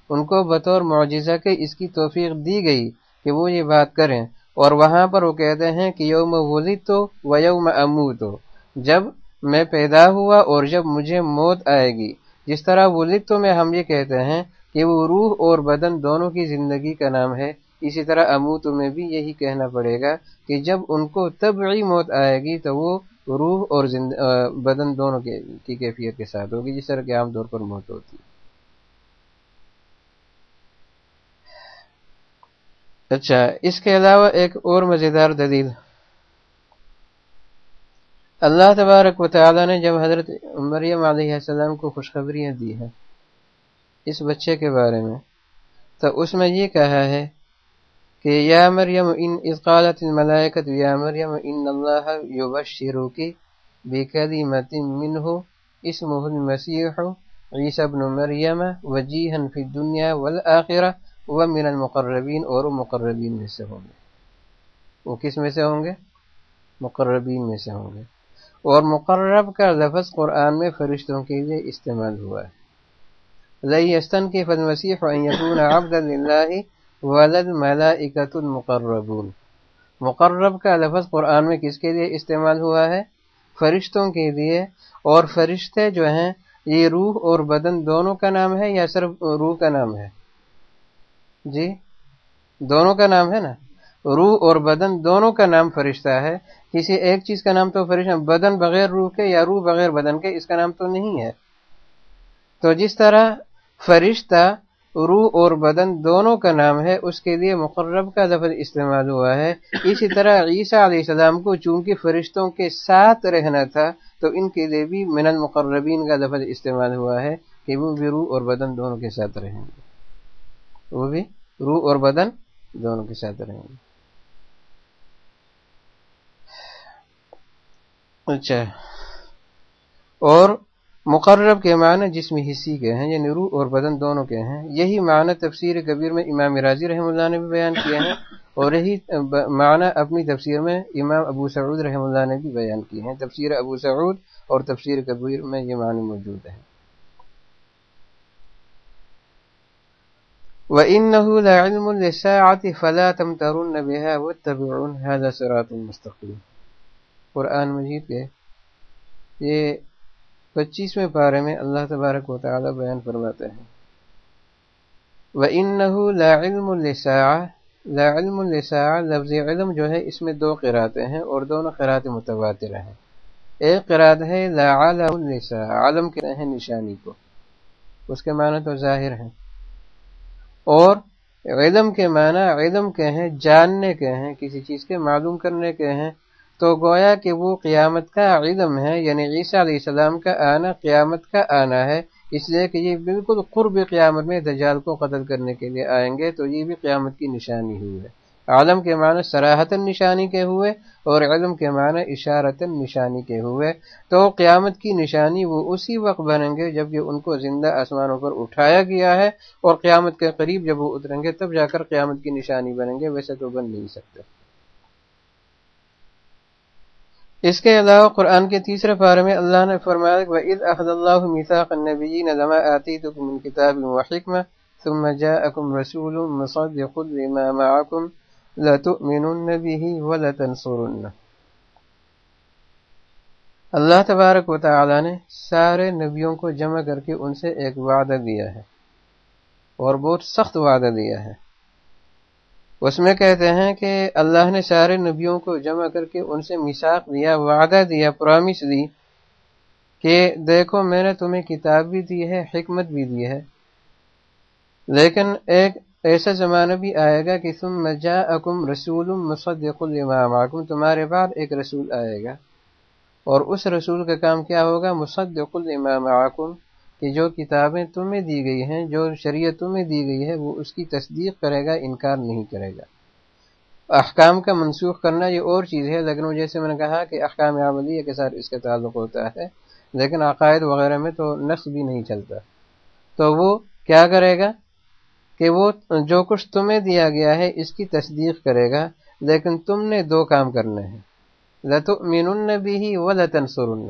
ان کو بطور معجزہ کے اس کی توفیق دی گئی کہ وہ یہ بات کریں۔ اور وہاں پر وہ کہتے ہیں کہ یوم ولید تو و یوم امو تو جب میں پیدا ہوا اور جب مجھے موت آئے گی۔ جس طرح ولید تو میں ہم یہ کہتے ہیں کہ وہ روح اور بدن دونوں کی زندگی کا نام ہے۔ اسی طرح اموت میں بھی یہی کہنا پڑے گا کہ جب ان کو طبعی موت آئے گی تو وہ روح اور بدن دونوں کی کیفیت کے ساتھ ہوگی، جس طرح کہ عام طور پر موت ہوتی اچھا اس کے علاوہ ایک اور مزیدار دلیل۔ اللہ تبارک و تعالی نے جب حضرت مریم علیہ السلام کو خوشخبریاں دی ہیں اس بچے کے بارے میں، تو اس میں یہ کہا ہے کہ یا مریم ان اسقالت الملائکت یا مریم ان اللہ یبشروکی بکلمت منہ، اسمہ المسیح عیسی بن مریم وجیہا فی الدنیا والآخرہ وہ من المقربین اور مقربین میں سے ہوں گے۔ وہ کس میں سے ہوں گے؟ مقربین میں سے ہوں گے۔ اور مقرب کا لفظ قرآن میں فرشتوں کے لیے استعمال ہوا ہے۔ لئی استن کی فض مسیح عبد اللہ ولد ملائکت المقربون مقرب کا لفظ قرآن میں کس کے لیے استعمال ہوا ہے؟ فرشتوں کے لیے۔ اور فرشتے جو ہیں، یہ روح اور بدن دونوں کا نام ہے یا صرف روح کا نام ہے؟ جی دونوں کا نام ہے نا؟ روح اور بدن دونوں کا نام فرشتہ ہے۔ کسی ایک چیز کا نام تو فرشتہ بدن بغیر روح کے یا روح بغیر بدن کے اس کا نام تو نہیں ہے۔ تو جس طرح فرشتہ روح اور بدن دونوں کا نام ہے، اس کے لیے مقرب کا لفظ استعمال ہوا ہے۔ اسی طرح عیسیٰ علیہ السلام کو چونکہ فرشتوں کے ساتھ رہنا تھا، تو ان کے لیے بھی من المقربین کا لفظ استعمال ہوا ہے کہ وہ بھی روح اور بدن دونوں کے ساتھ رہیں گے۔ وہ بھی روح اور بدن دونوں کے ساتھ رہیں گے۔ اچھا۔ اور مقرب کے معنی جسم حصی کے ہیں یعنی روح اور بدن دونوں کے ہیں۔ یہی معنی تفسیر کبیر میں امام راضی رحم اللہ نے بھی بیان کیے ہیں اور یہی معنی اپنی تفسیر میں امام ابو سعود رحم اللہ نے بھی بیان کیے ہیں۔ تفسیر ابو سعود اور تفسیر کبیر میں یہ معنی موجود ہیں۔ وَإِنَّهُ لَعِلْمٌ لِسَاعَةِ فَلَا تَمْتَرُنَّ بِهَا وَاتَّبِعُونَ، هَذَا صِرَاطٌ مُسْتَقِيمٌ۔ قرآن مجید کے یہ پچیسویں پارے میں اللہ تبارک و تعالی بیان فرماتے ہیں۔ وَإِنَّهُ لَعِلْمٌ لِسَاعَةِ لَعِلْمٌ لِسَاعَةِ، لفظ علم جو ہے اس میں دو قرآتیں ہیں اور دونوں قرآت متواتر ہیں۔ ایک قرآت ہے لَعَلَمُ لِسَاعَةِ، علم کے ہیں نشانی کو۔ اس کے معنی تو ظاہر ہیں۔ اور علم کے معنی، علم کے ہیں، جاننے کے ہیں، کسی چیز کے معلوم کرنے کے ہیں تو گویا کہ وہ قیامت کا علم ہے یعنی عیسیٰ علیہ السلام کا آنا قیامت کا آنا ہے، اس لیے کہ یہ بالکل قرب قیامت میں دجال کو قتل کرنے کے لیے آئیں گے، تو یہ بھی قیامت کی نشانی ہوئی ہے۔ عالم کے معنی سراہتاً نشانی کے ہوئے اور علم کے معنی اشارتاً نشانی کے ہوئے۔ تو قیامت کی نشانی وہ اسی وقت بنیں گے جبکہ ان کو زندہ آسمانوں پر اٹھایا گیا ہے اور قیامت کے قریب جب وہ اتریں گے تب جا کر قیامت کی نشانی بنیں گے، ویسے تو بن نہیں سکتے۔ اس کے علاوہ قرآن کے تیسرے پارے میں اللہ نے فرمایا وَإِذْ أَخَذَ اللَّهُ مِيثَاقَ النَّبِيِّينَ لَمَا آتَيْتُكُم مِّن كِتَابٍ وَحِكْمَةٍ ثُمَّ جَاءَكُمْ رَسُولٌ مُّصَدِّقٌ لِّمَا مَعَكُمْ لَتُؤْمِنُنَّ بِهِ وَلَتَنصُرُنَّ۔ اللہ تبارک و تعالی نے سارے نبیوں کو جمع کر کے ان سے ایک وعدہ دیا ہے اور بہت سخت وعدہ دیا ہے۔ اس میں کہتے ہیں کہ اللہ نے سارے نبیوں کو جمع کر کے ان سے مساق دیا، وعدہ دیا پرامس دی کہ دیکھو میں نے تمہیں کتاب بھی دی ہے، حکمت بھی دی ہے۔ لیکن ایک ایسا زمانہ بھی آئے گا کہ تم مجا اکم رسول مصدق الامام تمہارے بعد ایک رسول آئے گا۔ اور اس رسول کا کام کیا ہوگا؟ مصدق الامام کہ جو کتابیں تمہیں دی گئی ہیں، جو شریعت تمہیں دی گئی ہے، وہ اس کی تصدیق کرے گا، انکار نہیں کرے گا۔ احکام کا منسوخ کرنا یہ اور چیز ہے، لیکن جیسے میں نے کہا کہ احکام عملیہ کے ساتھ اس کا تعلق ہوتا ہے، لیکن عقائد وغیرہ میں تو نقص بھی نہیں چلتا۔ تو وہ کیا کرے گا؟ کہ وہ جو کچھ تمہیں دیا گیا ہے، اس کی تصدیق کرے گا۔ لیکن تم نے دو کام کرنے ہیں۔ لتؤمنن بھی ہی و لتنصرن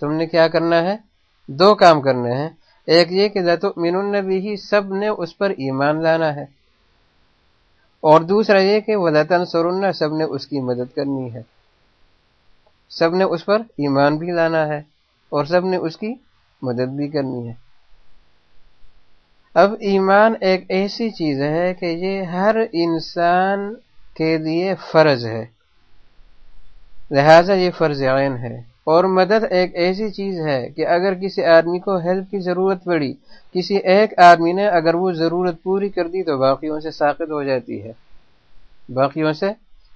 تم نے کیا کرنا ہے؟ دو کام کرنے ہیں۔ ایک یہ کہ لتؤمنن بھی سب نے اس پر ایمان لانا ہے۔ اور دوسرا یہ کہ وہ لتنصرن سب نے اس کی مدد کرنی ہے۔ سب نے اس پر ایمان بھی لانا ہے اور سب نے اس کی مدد بھی کرنی ہے۔ اب ایمان ایک ایسی چیز ہے کہ یہ ہر انسان کے لیے فرض ہے۔ لہذا یہ فرض عین ہے۔ اور مدد ایک ایسی چیز ہے کہ اگر کسی آدمی کو ہیلپ کی ضرورت پڑی، کسی ایک آدمی نے اگر وہ ضرورت پوری کر دی تو باقیوں سے ساقت ہو جاتی ہے۔ باقیوں سے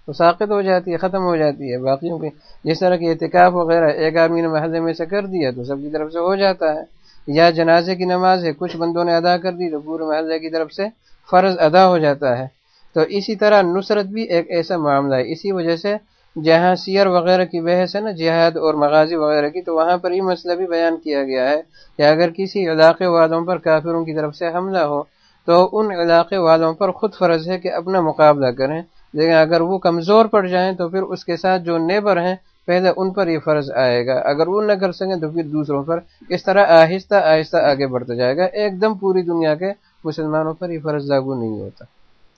تو ساقت ہو جاتی ہے، ختم ہو جاتی ہے۔ باقیوں کی جس طرح کی اعتکاف وغیرہ ایک آدمی نے محلے میں سے کر دیا تو سب کی طرف سے ہو جاتا ہے۔ یا جنازے کی نماز ہے، کچھ بندوں نے ادا کر دی تو پورے محلے کی طرف سے فرض ادا ہو جاتا ہے۔ تو اسی طرح نصرت بھی ایک ایسا معاملہ ہے۔ اسی وجہ سے جہاں سیر وغیرہ کی بحث ہے نا، جہاد اور مغازی وغیرہ کی، تو وہاں پر یہ مسئلہ بھی بیان کیا گیا ہے کہ اگر کسی علاقے والوں پر کافروں کی طرف سے حملہ ہو، تو ان علاقے والوں پر خود فرض ہے کہ اپنا مقابلہ کریں۔ لیکن اگر وہ کمزور پڑ جائیں، تو پھر اس کے ساتھ جو نیبر ہیں، پہلے ان پر یہ فرض آئے گا۔ اگر وہ نہ کر سکیں، تو پھر دوسروں پر اس طرح آہستہ آہستہ آگے بڑھتا جائے گا۔ ایک دم پوری دنیا کے مسلمانوں پر یہ فرض لاگو نہیں ہوتا۔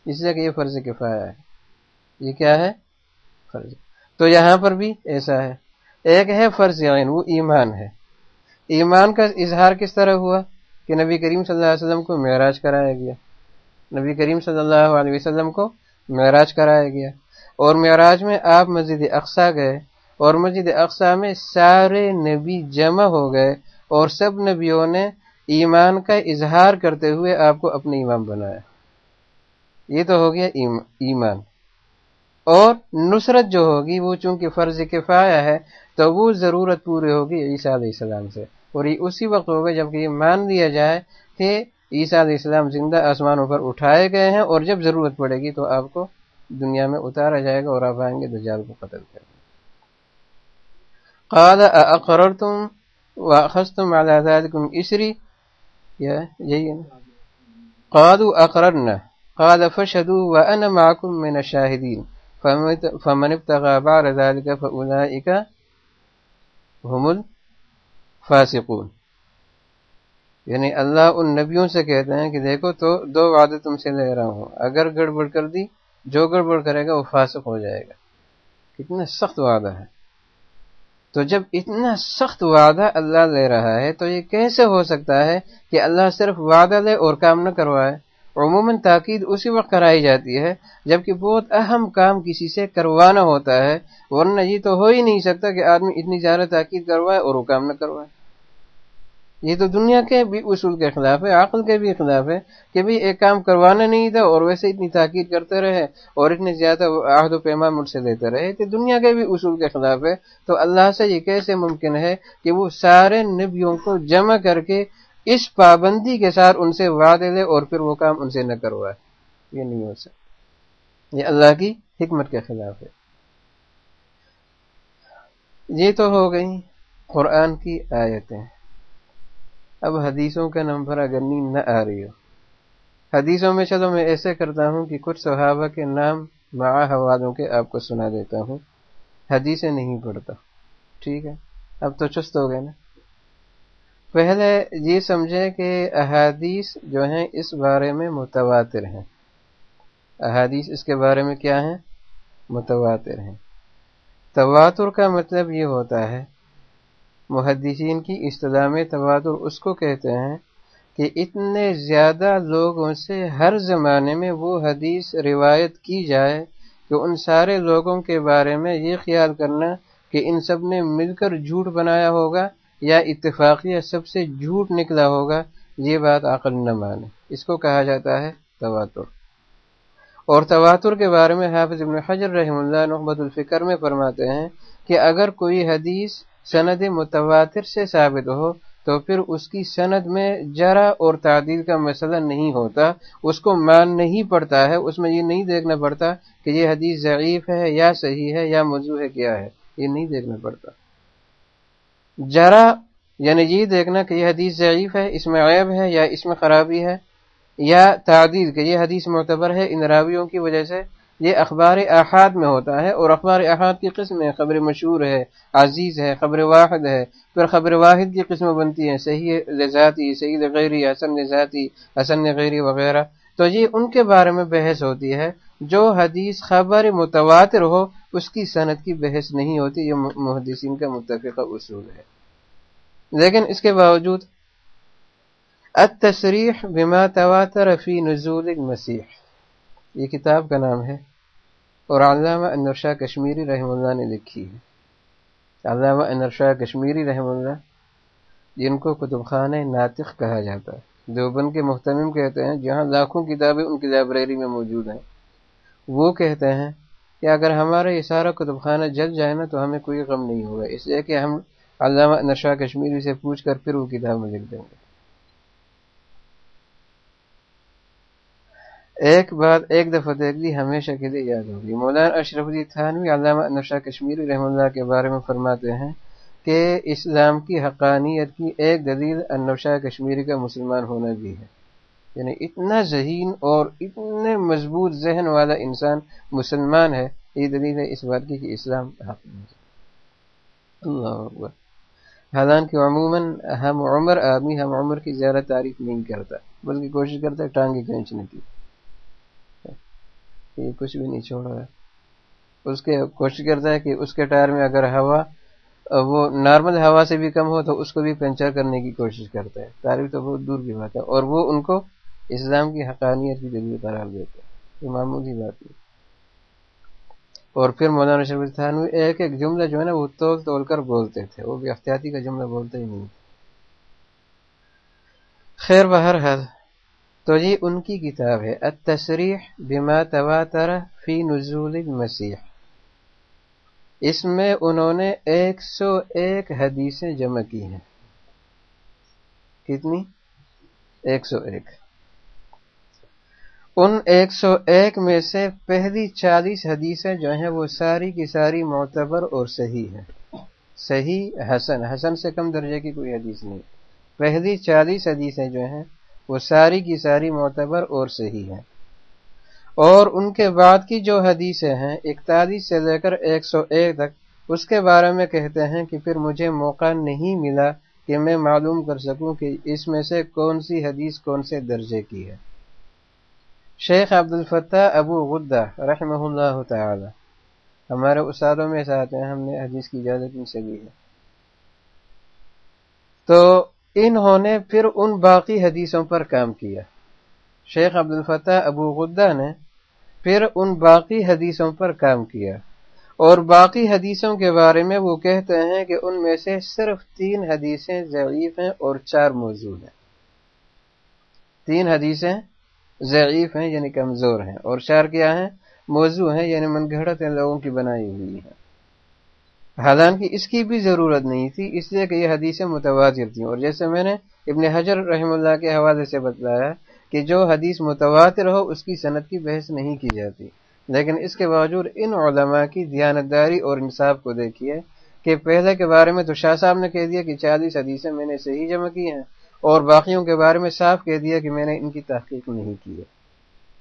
اس لیے کہ یہ فرض کفایا ہے۔ یہ کیا ہے؟ فرض۔ تو یہاں پر بھی ایسا ہے۔ ایک ہے فرض عین، وہ ایمان ہے۔ ایمان کا اظہار کس طرح ہوا؟ کہ نبی کریم صلی اللہ علیہ وسلم کو معراج کرایا گیا۔ نبی کریم صلی اللہ علیہ وسلم کو معراج کرایا گیا۔ اور معراج میں آپ مسجد اقسا گئے۔ اور مسجد اقسا میں سارے نبی جمع ہو گئے۔ اور سب نبیوں نے ایمان کا اظہار کرتے ہوئے آپ کو اپنے ایمان بنایا۔ یہ تو ہو گیا ایمان۔ اور نصرت جو ہوگی وہ چونکہ فرض کفایا ہے تو وہ ضرورت پوری ہوگی عیسیٰ علیہ السلام سے۔ اور یہ اسی وقت ہوگا جبکہ یہ مان لیا جائے کہ عیسیٰ علیہ السلام زندہ آسمانوں پر اٹھائے گئے ہیں اور جب ضرورت پڑے گی تو آپ کو دنیا میں اتارا جائے گا اور آپ آئیں گے دجال کو قتل کریں گے قال اقررتم واخذتم على ذلكم اسری یا یہی قالوا اقررنا۔ قال فشهدوا وانا معكم من الشاهدين۔ فمن ابتغى بعد ذلك فاولئك هم الفاسقون. یعنی اللہ ان نبیوں سے کہتے ہیں کہ دیکھو تو دو وعدے تم سے لے رہا ہوں، اگر گڑبڑ کر دی، جو گڑبڑ کرے گا وہ فاسق ہو جائے گا۔ کتنا سخت وعدہ ہے۔ تو جب اتنا سخت وعدہ اللہ لے رہا ہے، تو یہ کیسے ہو سکتا ہے کہ اللہ صرف وعدہ لے اور کام نہ کروائے؟ عموماً تاکید اسی وقت کرائی جاتی ہے جبکہ بہت اہم کام کسی سے کروانا ہوتا ہے، ورنہ یہ تو ہو ہی نہیں سکتا کہ آدمی اتنی زیادہ تاکید کروائے اور وہ کام نہ کروائے۔ یہ تو دنیا کے بھی اصول کے خلاف ہے، عقل کے بھی خلاف ہے کہ بھی ایک کام کروانا نہیں تھا اور ویسے اتنی تاکید کرتے رہے اور اتنی زیادہ عہد و پیمان مجھ سے دیتے رہے تو دنیا کے بھی اصول کے خلاف ہے۔ تو اللہ سے یہ کیسے ممکن ہے کہ وہ سارے نبیوں کو جمع کر کے اس پابندی کے ساتھ ان سے وعدے لے اور پھر وہ کام ان سے نہ کروائے۔ یہ نہیں ہو سکتا۔ یہ اللہ کی حکمت کے خلاف ہے۔ یہ تو ہو گئی قرآن کی آیتیں۔ اب حدیثوں کا نمبر اگر نیند نہ آ رہی ہو۔ حدیثوں میں چلو میں ایسے کرتا ہوں کہ کچھ صحابہ کے نام مع حوالوں کے آپ کو سنا دیتا ہوں۔ حدیثیں نہیں پڑھتا۔ ٹھیک ہے؟ اب تو چست ہو گئے نا۔ پہلے یہ سمجھے کہ احادیث جو ہیں اس بارے میں متواتر ہیں۔ احادیث اس کے بارے میں کیا ہیں؟ متواتر ہیں۔ تواتر کا مطلب یہ ہوتا ہے، محدثین کی اصطلاح میں تواتر اس کو کہتے ہیں کہ اتنے زیادہ لوگوں سے ہر زمانے میں وہ حدیث روایت کی جائے کہ ان سارے لوگوں کے بارے میں یہ خیال کرنا کہ ان سب نے مل کر جھوٹ بنایا ہوگا یا اتفاقیہ سب سے جھوٹ نکلا ہوگا، یہ بات عقل نہ مانے۔ اس کو کہا جاتا ہے تواتر۔ اور تواتر کے بارے میں حافظ ابن حجر رحم اللہ نحمد الفکر میں فرماتے ہیں کہ اگر کوئی حدیث سند متواتر سے ثابت ہو، تو پھر اس کی سند میں جرا اور تعدیل کا مسئلہ نہیں ہوتا۔ اس کو مان نہیں پڑتا ہے، اس میں یہ نہیں دیکھنا پڑتا کہ یہ حدیث ضعیف ہے یا صحیح ہے یا موضوع ہے کیا ہے۔ یہ نہیں دیکھنا پڑتا۔ جرا یعنی یہ دیکھنا کہ یہ حدیث ضعیف ہے، اس میں عیب ہے یا اس میں خرابی ہے، یا تعدیل کہ یہ حدیث معتبر ہے ان راویوں کی وجہ سے یہ اخبار احاد میں ہوتا ہے اور اخبار احاد کی قسم ہے، خبر مشہور ہے، عزیز ہے، خبر واحد ہے پھر خبر واحد کی قسم بنتی ہیں، صحیح لذاتی صحیح غیری حسن ذاتی، حسن غیری وغیرہ۔ تو یہ ان کے بارے میں بحث ہوتی ہے، جو حدیث خبر متواتر ہو، اس کی صنعت کی بحث نہیں ہوتی، یہ محدثین کا متفقہ اصول ہے۔ لیکن اس کے باوجود التصریح بما تواتر فی نزول المسیح۔ یہ کتاب کا نام ہے اور علامہ انرشا کشمیری رحم اللہ نے لکھی ہے۔ علامہ انرشا کشمیری رحم اللہ، جن کو کتب خانہ ناطق کہا جاتا ہے۔ دیوبند کے محتمم کہتے ہیں، جہاں لاکھوں کتابیں ان کی لائبریری میں موجود ہیں، وہ کہتے ہیں کہ اگر ہمارا یہ سارا کتب خانہ جل جائے نا تو ہمیں کوئی غم نہیں ہوگا۔ اس لیے کہ ہم علامہ نشا کشمیری سے پوچھ کر پھر وہ کتاب میں لکھ دیں گے۔ ایک بات ایک دفعہ دیکھ لی، ہمیشہ کے لیے یاد ہوگی۔ مولانا اشرف علی تھانوی علامہ نشا کشمیری رحم اللہ کے بارے میں فرماتے ہیں کہ اسلام کی حقانیت کی ایک دلیل انوشا کشمیری کا مسلمان ہونا بھی ہے۔ یعنی اتنا ذہین اور اتنے مضبوط ذہن والا انسان مسلمان ہے، یہ دلیل ہے اس بات کی کہ اسلام حق اللہ حالانکہ عموماً ہم عمر آدمی ہم عمر کی زیادہ تعریف نہیں کرتا، بلکہ کوشش کرتا ہے ٹانگیں کھینچنے کی۔ کہ کچھ بھی نہیں چھوڑ رہا اس کے کوشش کرتا ہے کہ اس کے ٹائر میں اگر ہوا، وہ نارمل ہوا سے بھی کم ہو تو اس کو بھی پنچر کرنے کی کوشش کرتا ہے۔ تعریف تو بہت دور کی بات ہے اور وہ ان کو اسلام کی حقانیت کی دلیل قرار دیتا ہے۔ یہ معمولی بات نہیں اور پھر مولانا شرف تھانوی ایک ایک جملہ جو ہے نا وہ تول تول کر بولتے تھے، وہ بھی احتیاطی کا جملہ بولتے ہی نہیں۔ خیر بہر حل تو یہ ان کی کتاب ہے التصریح بما تواتر فی نزول المسیح۔ اس میں انہوں نے ایک سو ایک حدیثیں جمع کی ہیں۔ کتنی؟ ایک سو ایک۔ ان ایک سو ایک میں سے پہلی چالیس حدیثیں جو ہیں وہ ساری کی ساری معتبر اور صحیح ہیں۔ صحیح، حسن حسن سے کم درجے کی کوئی حدیث نہیں۔ پہلی چالیس حدیثیں جو ہیں وہ ساری کی ساری معتبر اور صحیح ہیں۔ اور ان کے بعد کی جو حدیثیں ہیں، اکتالیس سے لے کر ایک سو ایک تک، اس کے بارے میں کہتے ہیں کہ پھر مجھے موقع نہیں ملا کہ میں معلوم کر سکوں کہ اس میں سے کون سی حدیث کون سے درجے کی ہے۔ شیخ عبد الفتح ابو غدہ رحمہ اللہ تعالی۔ ہمارے استادوں میں ساتھ ہیں، ہم نے حدیث کی اجازت ان سے بھی ہے۔ تو انہوں نے پھر ان باقی حدیثوں پر کام کیا۔ شیخ عبد الفتح ابو غدہ نے پھر ان باقی حدیثوں پر کام کیا۔ اور باقی حدیثوں کے بارے میں وہ کہتے ہیں کہ ان میں سے صرف تین حدیثیں ضعیف ہیں اور چار موضوع ہیں۔ تین حدیثیں ضعیف ہیں یعنی کمزور ہیں اور چار کیا ہیں؟ موضوع ہیں یعنی من گھڑت لوگوں کی بنائی ہوئی ہیں۔ حالانکہ اس کی بھی ضرورت نہیں تھی، اس لیے کہ یہ حدیثیں متواتر تھیں۔ اور جیسے میں نے ابن حجر رحم اللہ کے حوالے سے بتلایا کہ جو حدیث متواتر ہو، اس کی صنعت کی بحث نہیں کی جاتی۔ لیکن اس کے باوجود ان علماء کی دیانتداری اور انصاف کو دیکھیے کہ پہلے کے بارے میں تو شاہ صاحب نے کہہ دیا کہ چالیس حدیثیں میں نے صحیح جمع کی ہیں۔ اور باقیوں کے بارے میں صاف کہہ دیا کہ میں نے ان کی تحقیق نہیں کی ہے۔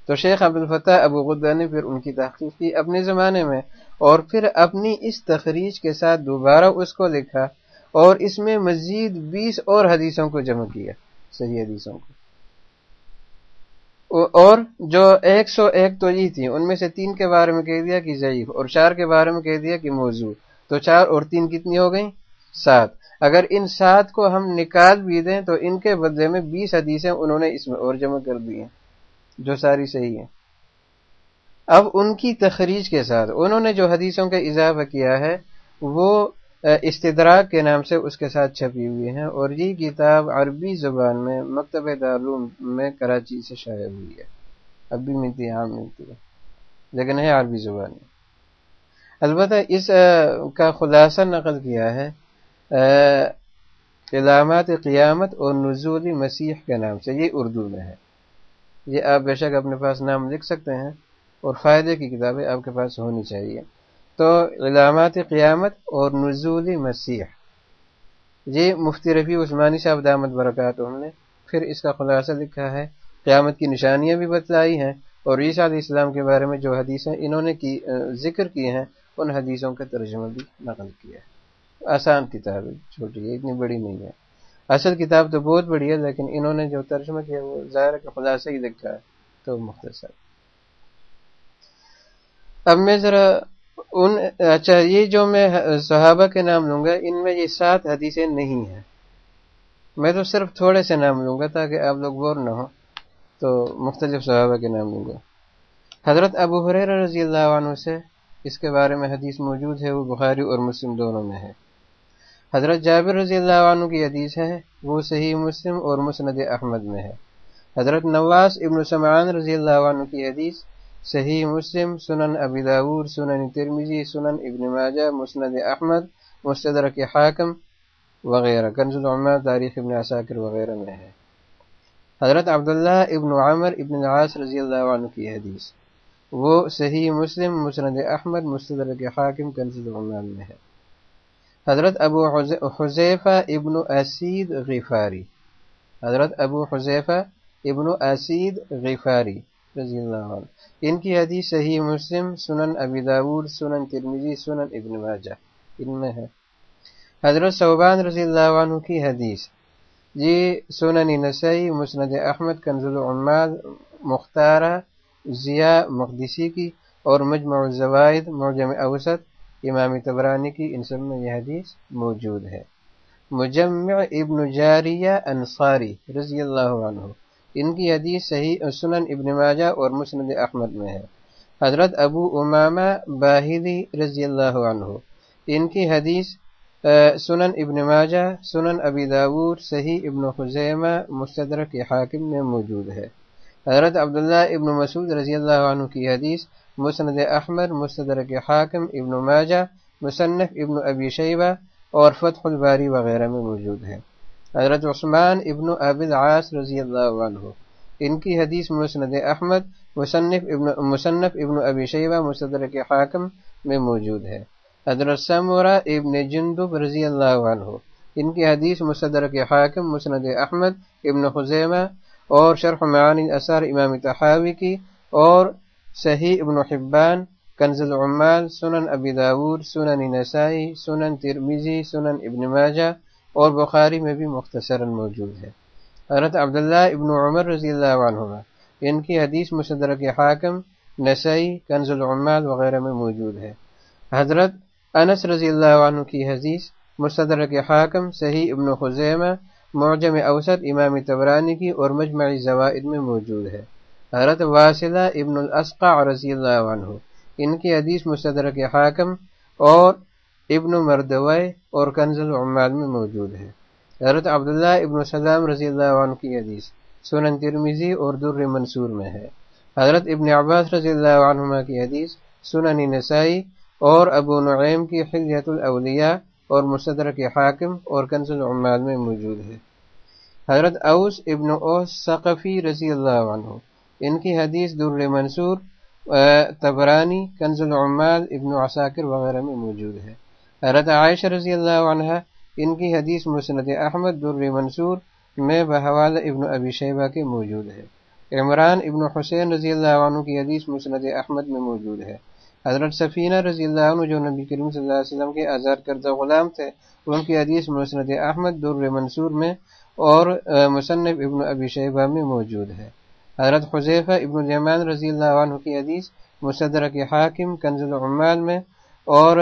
تو شیخ عبد الفتح ابو غدہ نے پھر ان کی تحقیق کی اپنے زمانے میں اور پھر اپنی اس تخریج کے ساتھ دوبارہ اس کو لکھا اور اس میں مزید بیس اور حدیثوں کو جمع کیا، صحیح حدیثوں کو۔ اور جو ایک سو ایک تو یہ تھی، ان میں سے تین کے بارے میں کہہ دیا کہ ضعیف اور چار کے بارے میں کہہ دیا کہ موضوع۔ تو چار اور تین کتنی ہو گئیں؟ سات۔ اگر ان سات کو ہم نکال بھی دیں تو ان کے بدلے میں بیس حدیثیں انہوں نے اس میں اور جمع کر دی ہیں، جو ساری صحیح ہیں۔ اب ان کی تخریج کے ساتھ، انہوں نے جو حدیثوں کا اضافہ کیا ہے، وہ استدراک کے نام سے اس کے ساتھ چھپی ہوئی ہیں۔ اور یہ کتاب عربی زبان میں، مکتب دارالعلوم میں کراچی سے شائع ہوئی ہے۔ اب بھی ملتی ہے، عام ملتی ہے، لیکن ہے عربی زبان۔ میں البتہ اس کا خلاصہ نقل کیا ہے علامات قیامت اور نزول مسیح کے نام سے، یہ اردو میں ہے۔ یہ آپ بے شک اپنے پاس نام لکھ سکتے ہیں اور فائدے کی کتابیں آپ کے پاس ہونی چاہیے۔ تو علامات قیامت اور نزول مسیح۔ یہ مفتی رفیع عثمانی صاحب، دامت برکات نے پھر اس کا خلاصہ لکھا ہے۔ قیامت کی نشانیاں بھی بتلائی ہیں اور عیسیٰ علیہ السلام کے بارے میں جو حدیثیں انہوں نے کی ذکر کی ہیں، ان حدیثوں کا ترجمہ بھی نقل کیا ہے۔ آسان کتاب ہے، چھوٹی ہے، اتنی بڑی نہیں ہے۔ اصل کتاب تو بہت بڑی ہے، لیکن انہوں نے جو ترجمہ کیا، وہ ظاہر کا خلاصہ ہی لکھا ہے، تو مختصر۔ اب میں ذرا ان اچھا یہ جو میں صحابہ کے نام لوں گا، ان میں یہ سات حدیثیں نہیں ہیں۔ میں تو صرف تھوڑے سے نام لوں گا تاکہ آپ لوگ بور نہ ہو تو مختلف صحابہ کے نام لوں گا۔ حضرت ابو حریر رضی اللہ عنہ سے اس کے بارے میں حدیث موجود ہے، وہ بخاری اور مسلم دونوں میں ہے۔ حضرت جابر رضی اللہ عنہ کی حدیث ہے، وہ صحیح مسلم اور مسند احمد میں ہے۔ حضرت نواز ابن سمعان رضی اللہ عنہ کی حدیث، صحیح مسلم، سنن ابی داور سنن ترمیزی سنن ابن ماجہ، مسند احمد، مستدرک حاکم وغیرہ۔ کنز العمر تاریخ ابن عساکر وغیرہ میں ہے۔ حضرت عبداللہ ابن عمر ابن العاص رضی اللہ عنہ کی حدیث۔ وہ صحیح مسلم، مسند احمد، مستدرک حاکم، کنز العمر میں ہے۔ حضرت ابو حذیفہ ابن اسید غفاری. حضرت ابو حذیفہ ابن اسید غفاری رضی اللہ عنہ. ان کی حدیث صحیح مسلم، سنن ابی داور سنن ترمیزی سنن ابن واجہ ان میں ہے. حضرت صوبان رضی اللہ عنہ کی حدیث. جی سنن نسائی، مسند احمد کنز العماد مختارہ، ضیاء مقدسی کی اور مجمع الزوائد معجم اوسط امام تبرانی کی ان سب میں یہ حدیث موجود ہے۔ مجمع ابن جاریہ انصاری رضی اللہ عنہ، ان کی حدیث صحیح سنن ابن ماجہ اور مسند احمد میں ہے۔ حضرت ابو امامہ باہدی رضی اللہ عنہ، ان کی حدیث سنن ابن ماجہ، سنن ابی داور صحیح ابن خزیمہ، مستدرک حاکم میں موجود ہے۔ حضرت عبداللہ ابن مسعود رضی اللہ عنہ کی حدیث مسند احمد مستدرک حاکم، ابن ماجہ، مصنف ابن ابی شیبہ اور فتح الباری وغیرہ میں موجود ہے حضرت عثمان ابن عبد عاص رضی اللہ عنہ۔ ان کی حدیث مسند احمد، مصنف ابن مصنف ابن ابی شیبہ مصدر کے حاکم میں موجود ہے حضرت سمورہ ابن جندب رضی اللہ عنہ۔ ان کی حدیث مصدر کے حاکم، مسند احمد، ابن خزیمہ اور شرح معانی اثار امام تحاوی کی اور صحیح ابن حبان، کنز العمال، سنن ابی داود، سنن نسائی، سنن ترمیزی سنن ابن ماجہ اور بخاری میں بھی مختصرا موجود ہے۔ حضرت عبداللہ ابن عمر رضی اللہ عنہ ان کی حدیث مصدرک حاکم، نسائی، کنز العمال وغیرہ میں موجود ہے۔ حضرت انس رضی اللہ عنہ کی حدیث مصدرک حاکم، صحیح ابن خزیمہ، معجم اوسط امام تبرانی کی اور مجمع زوائد میں موجود ہے۔ حضرت واصلہ ابن الاسقع رضی اللہ عنہ۔ ان کی حدیث مصدر کے حاکم اور ابن مردوئے اور کنز العمال میں موجود ہے۔ حضرت عبداللہ ابن سلام رضی اللہ عنہ کی حدیث سنن ترمیزی اور در منصور میں ہے۔ حضرت ابن عباس رضی اللہ عنہما کی حدیث سنن نسائی اور ابو نعیم کی حلیت الاولیاء اور مصدر کے حاکم اور کنز العمال میں موجود ہے۔ حضرت اوس ابن اوس ثقفی رضی اللہ عنہ۔ ان کی حدیث در منصور تبرانی کنز العمال، ابن عساکر وغیرہ میں موجود ہے۔ حضرت عائشہ رضی اللہ عنہ ان کی حدیث مسند احمد در منصور میں بحوال ابن ابی شیبہ کے موجود ہے۔ عمران ابن حسین رضی اللہ عنہ کی حدیث مسند احمد میں موجود ہے۔ حضرت سفینہ رضی اللہ عنہ جو نبی کریم صلی اللہ علیہ وسلم کے آزاد کردہ غلام تھے، ان کی حدیث مسند احمد در منصور میں اور مصنف ابن ابی شیبہ میں موجود ہے۔ حضرت حضیفہ ابن الجمان رضی اللہ عنہ کی حدیث مصدر کے حاکم کنز العمال میں، اور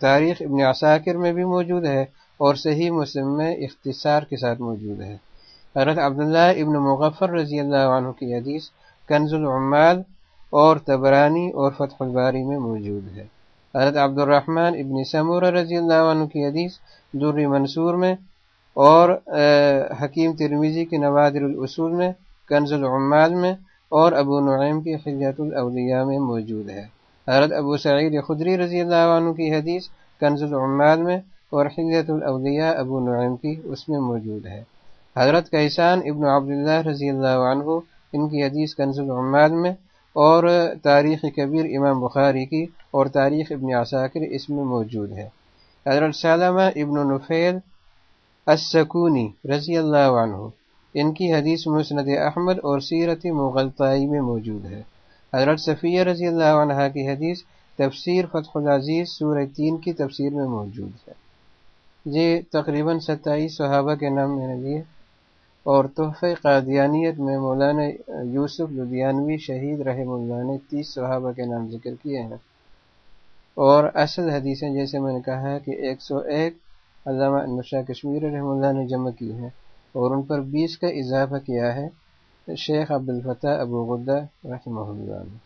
تاریخ ابن عساکر میں بھی موجود ہے، اور صحیح مسلم میں اختصار کے ساتھ موجود ہے۔ حضرت عبداللہ ابن مغفر رضی اللہ عنہ کی حدیث کنز العمال اور تبرانی اور فتح الباری میں موجود ہے۔ حضرت عبد الرحمن ابن سمور رضی اللہ عنہ کی حدیث دوری منصور میں اور حکیم ترمیزی کی نوادر الاصول میں، کنز العمال میں، اور ابو نعیم کی خلیت الاولیاء میں موجود ہے۔ حضرت ابو سعید خدری رضی اللہ عنہ کی حدیث کنز العمال میں اور خلیت الاولیاء ابو نعیم کی اس میں موجود ہے۔ حضرت کیسان ابن عبداللہ رضی اللہ عنہ، ان کی حدیث کنز العمال میں، اور تاریخ کبیر امام بخاری کی اور تاریخ ابن عساکر اس میں موجود ہے۔ حضرت سلمہ ابن نفیل السکونی رضی اللہ عنہ، ان کی حدیث مسند احمد اور سیرت مغلطائی میں موجود ہے۔ حضرت صفیہ رضی اللہ عنہ کی حدیث تفسیر فتح العزیز سورہ تین کی تفسیر میں موجود ہے۔ یہ تقریباً ستائیس صحابہ کے نام میں نے اور تحفہ قادیانیت میں مولانا یوسف لدھیانوی شہید رحم اللہ نے تیس صحابہ کے نام ذکر کیے ہیں۔ اور اصل حدیثیں جیسے میں نے کہا ہے کہ ایک سو ایک علامہ نشا کشمیر رحم اللہ نے جمع کی ہے اور ان پر بیس کا اضافہ کیا ہے شیخ عبدالفتح ابو غدہ رحمہ اللہ نے۔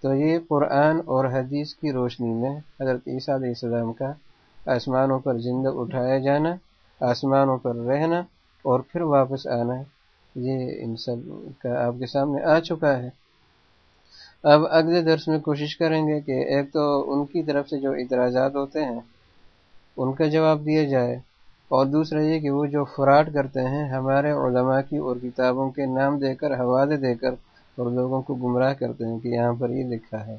تو یہ قرآن اور حدیث کی روشنی میں حضرت عیسیٰ علیہ السلام کا آسمانوں پر زندہ اٹھایا جانا، آسمانوں پر رہنا اور پھر واپس آنا، یہ ان سب کا آپ کے سامنے آ چکا ہے۔ اب اگلے درس میں کوشش کریں گے کہ ایک تو ان کی طرف سے جو اعتراضات ہوتے ہیں ان کا جواب دیا جائے۔ اور دوسرا یہ کہ وہ جو فراڈ کرتے ہیں، ہمارے علماء کی اور کتابوں کے نام دے کر، حوالے دے کر اور لوگوں کو گمراہ کرتے ہیں کہ یہاں پر یہ لکھا ہے۔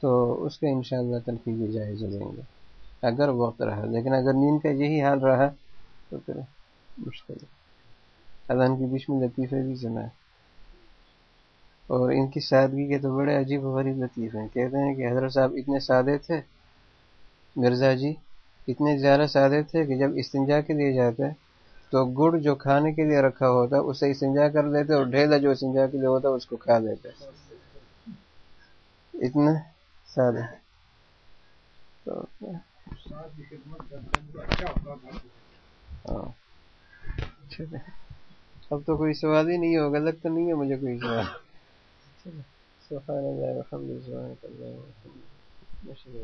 تو اس کا انشاءاللہ شاء اللہ جائزہ لیں گے اگر وقت رہا۔ لیکن اگر نیند کا یہی حال رہا، تو پھر مشکل ہے۔ اللہ کی بیچ میں لطیفے بھی سنا ہے اور ان کی سادگی کے تو بڑے عجیب و غریب لطیفے ہیں۔ کہتے ہیں کہ حضرت صاحب اتنے سادے تھے۔ مرزا جی اتنے زیادہ سادے تھے کہ جب استنجا کے لیے جاتے تو گڑ جو کھانے کے لیے رکھا ہوتا اسے استنجا کر لیتے اور ڈھیلا جو استنجا کے لیے ہوتا اس کو کھا لیتے۔ اتنے سادے۔ ہاں۔ اب تو کوئی سوال ہی نہیں ہوگا لگتا نہیں ہے مجھے کوئی سوال۔ سبحان اللہ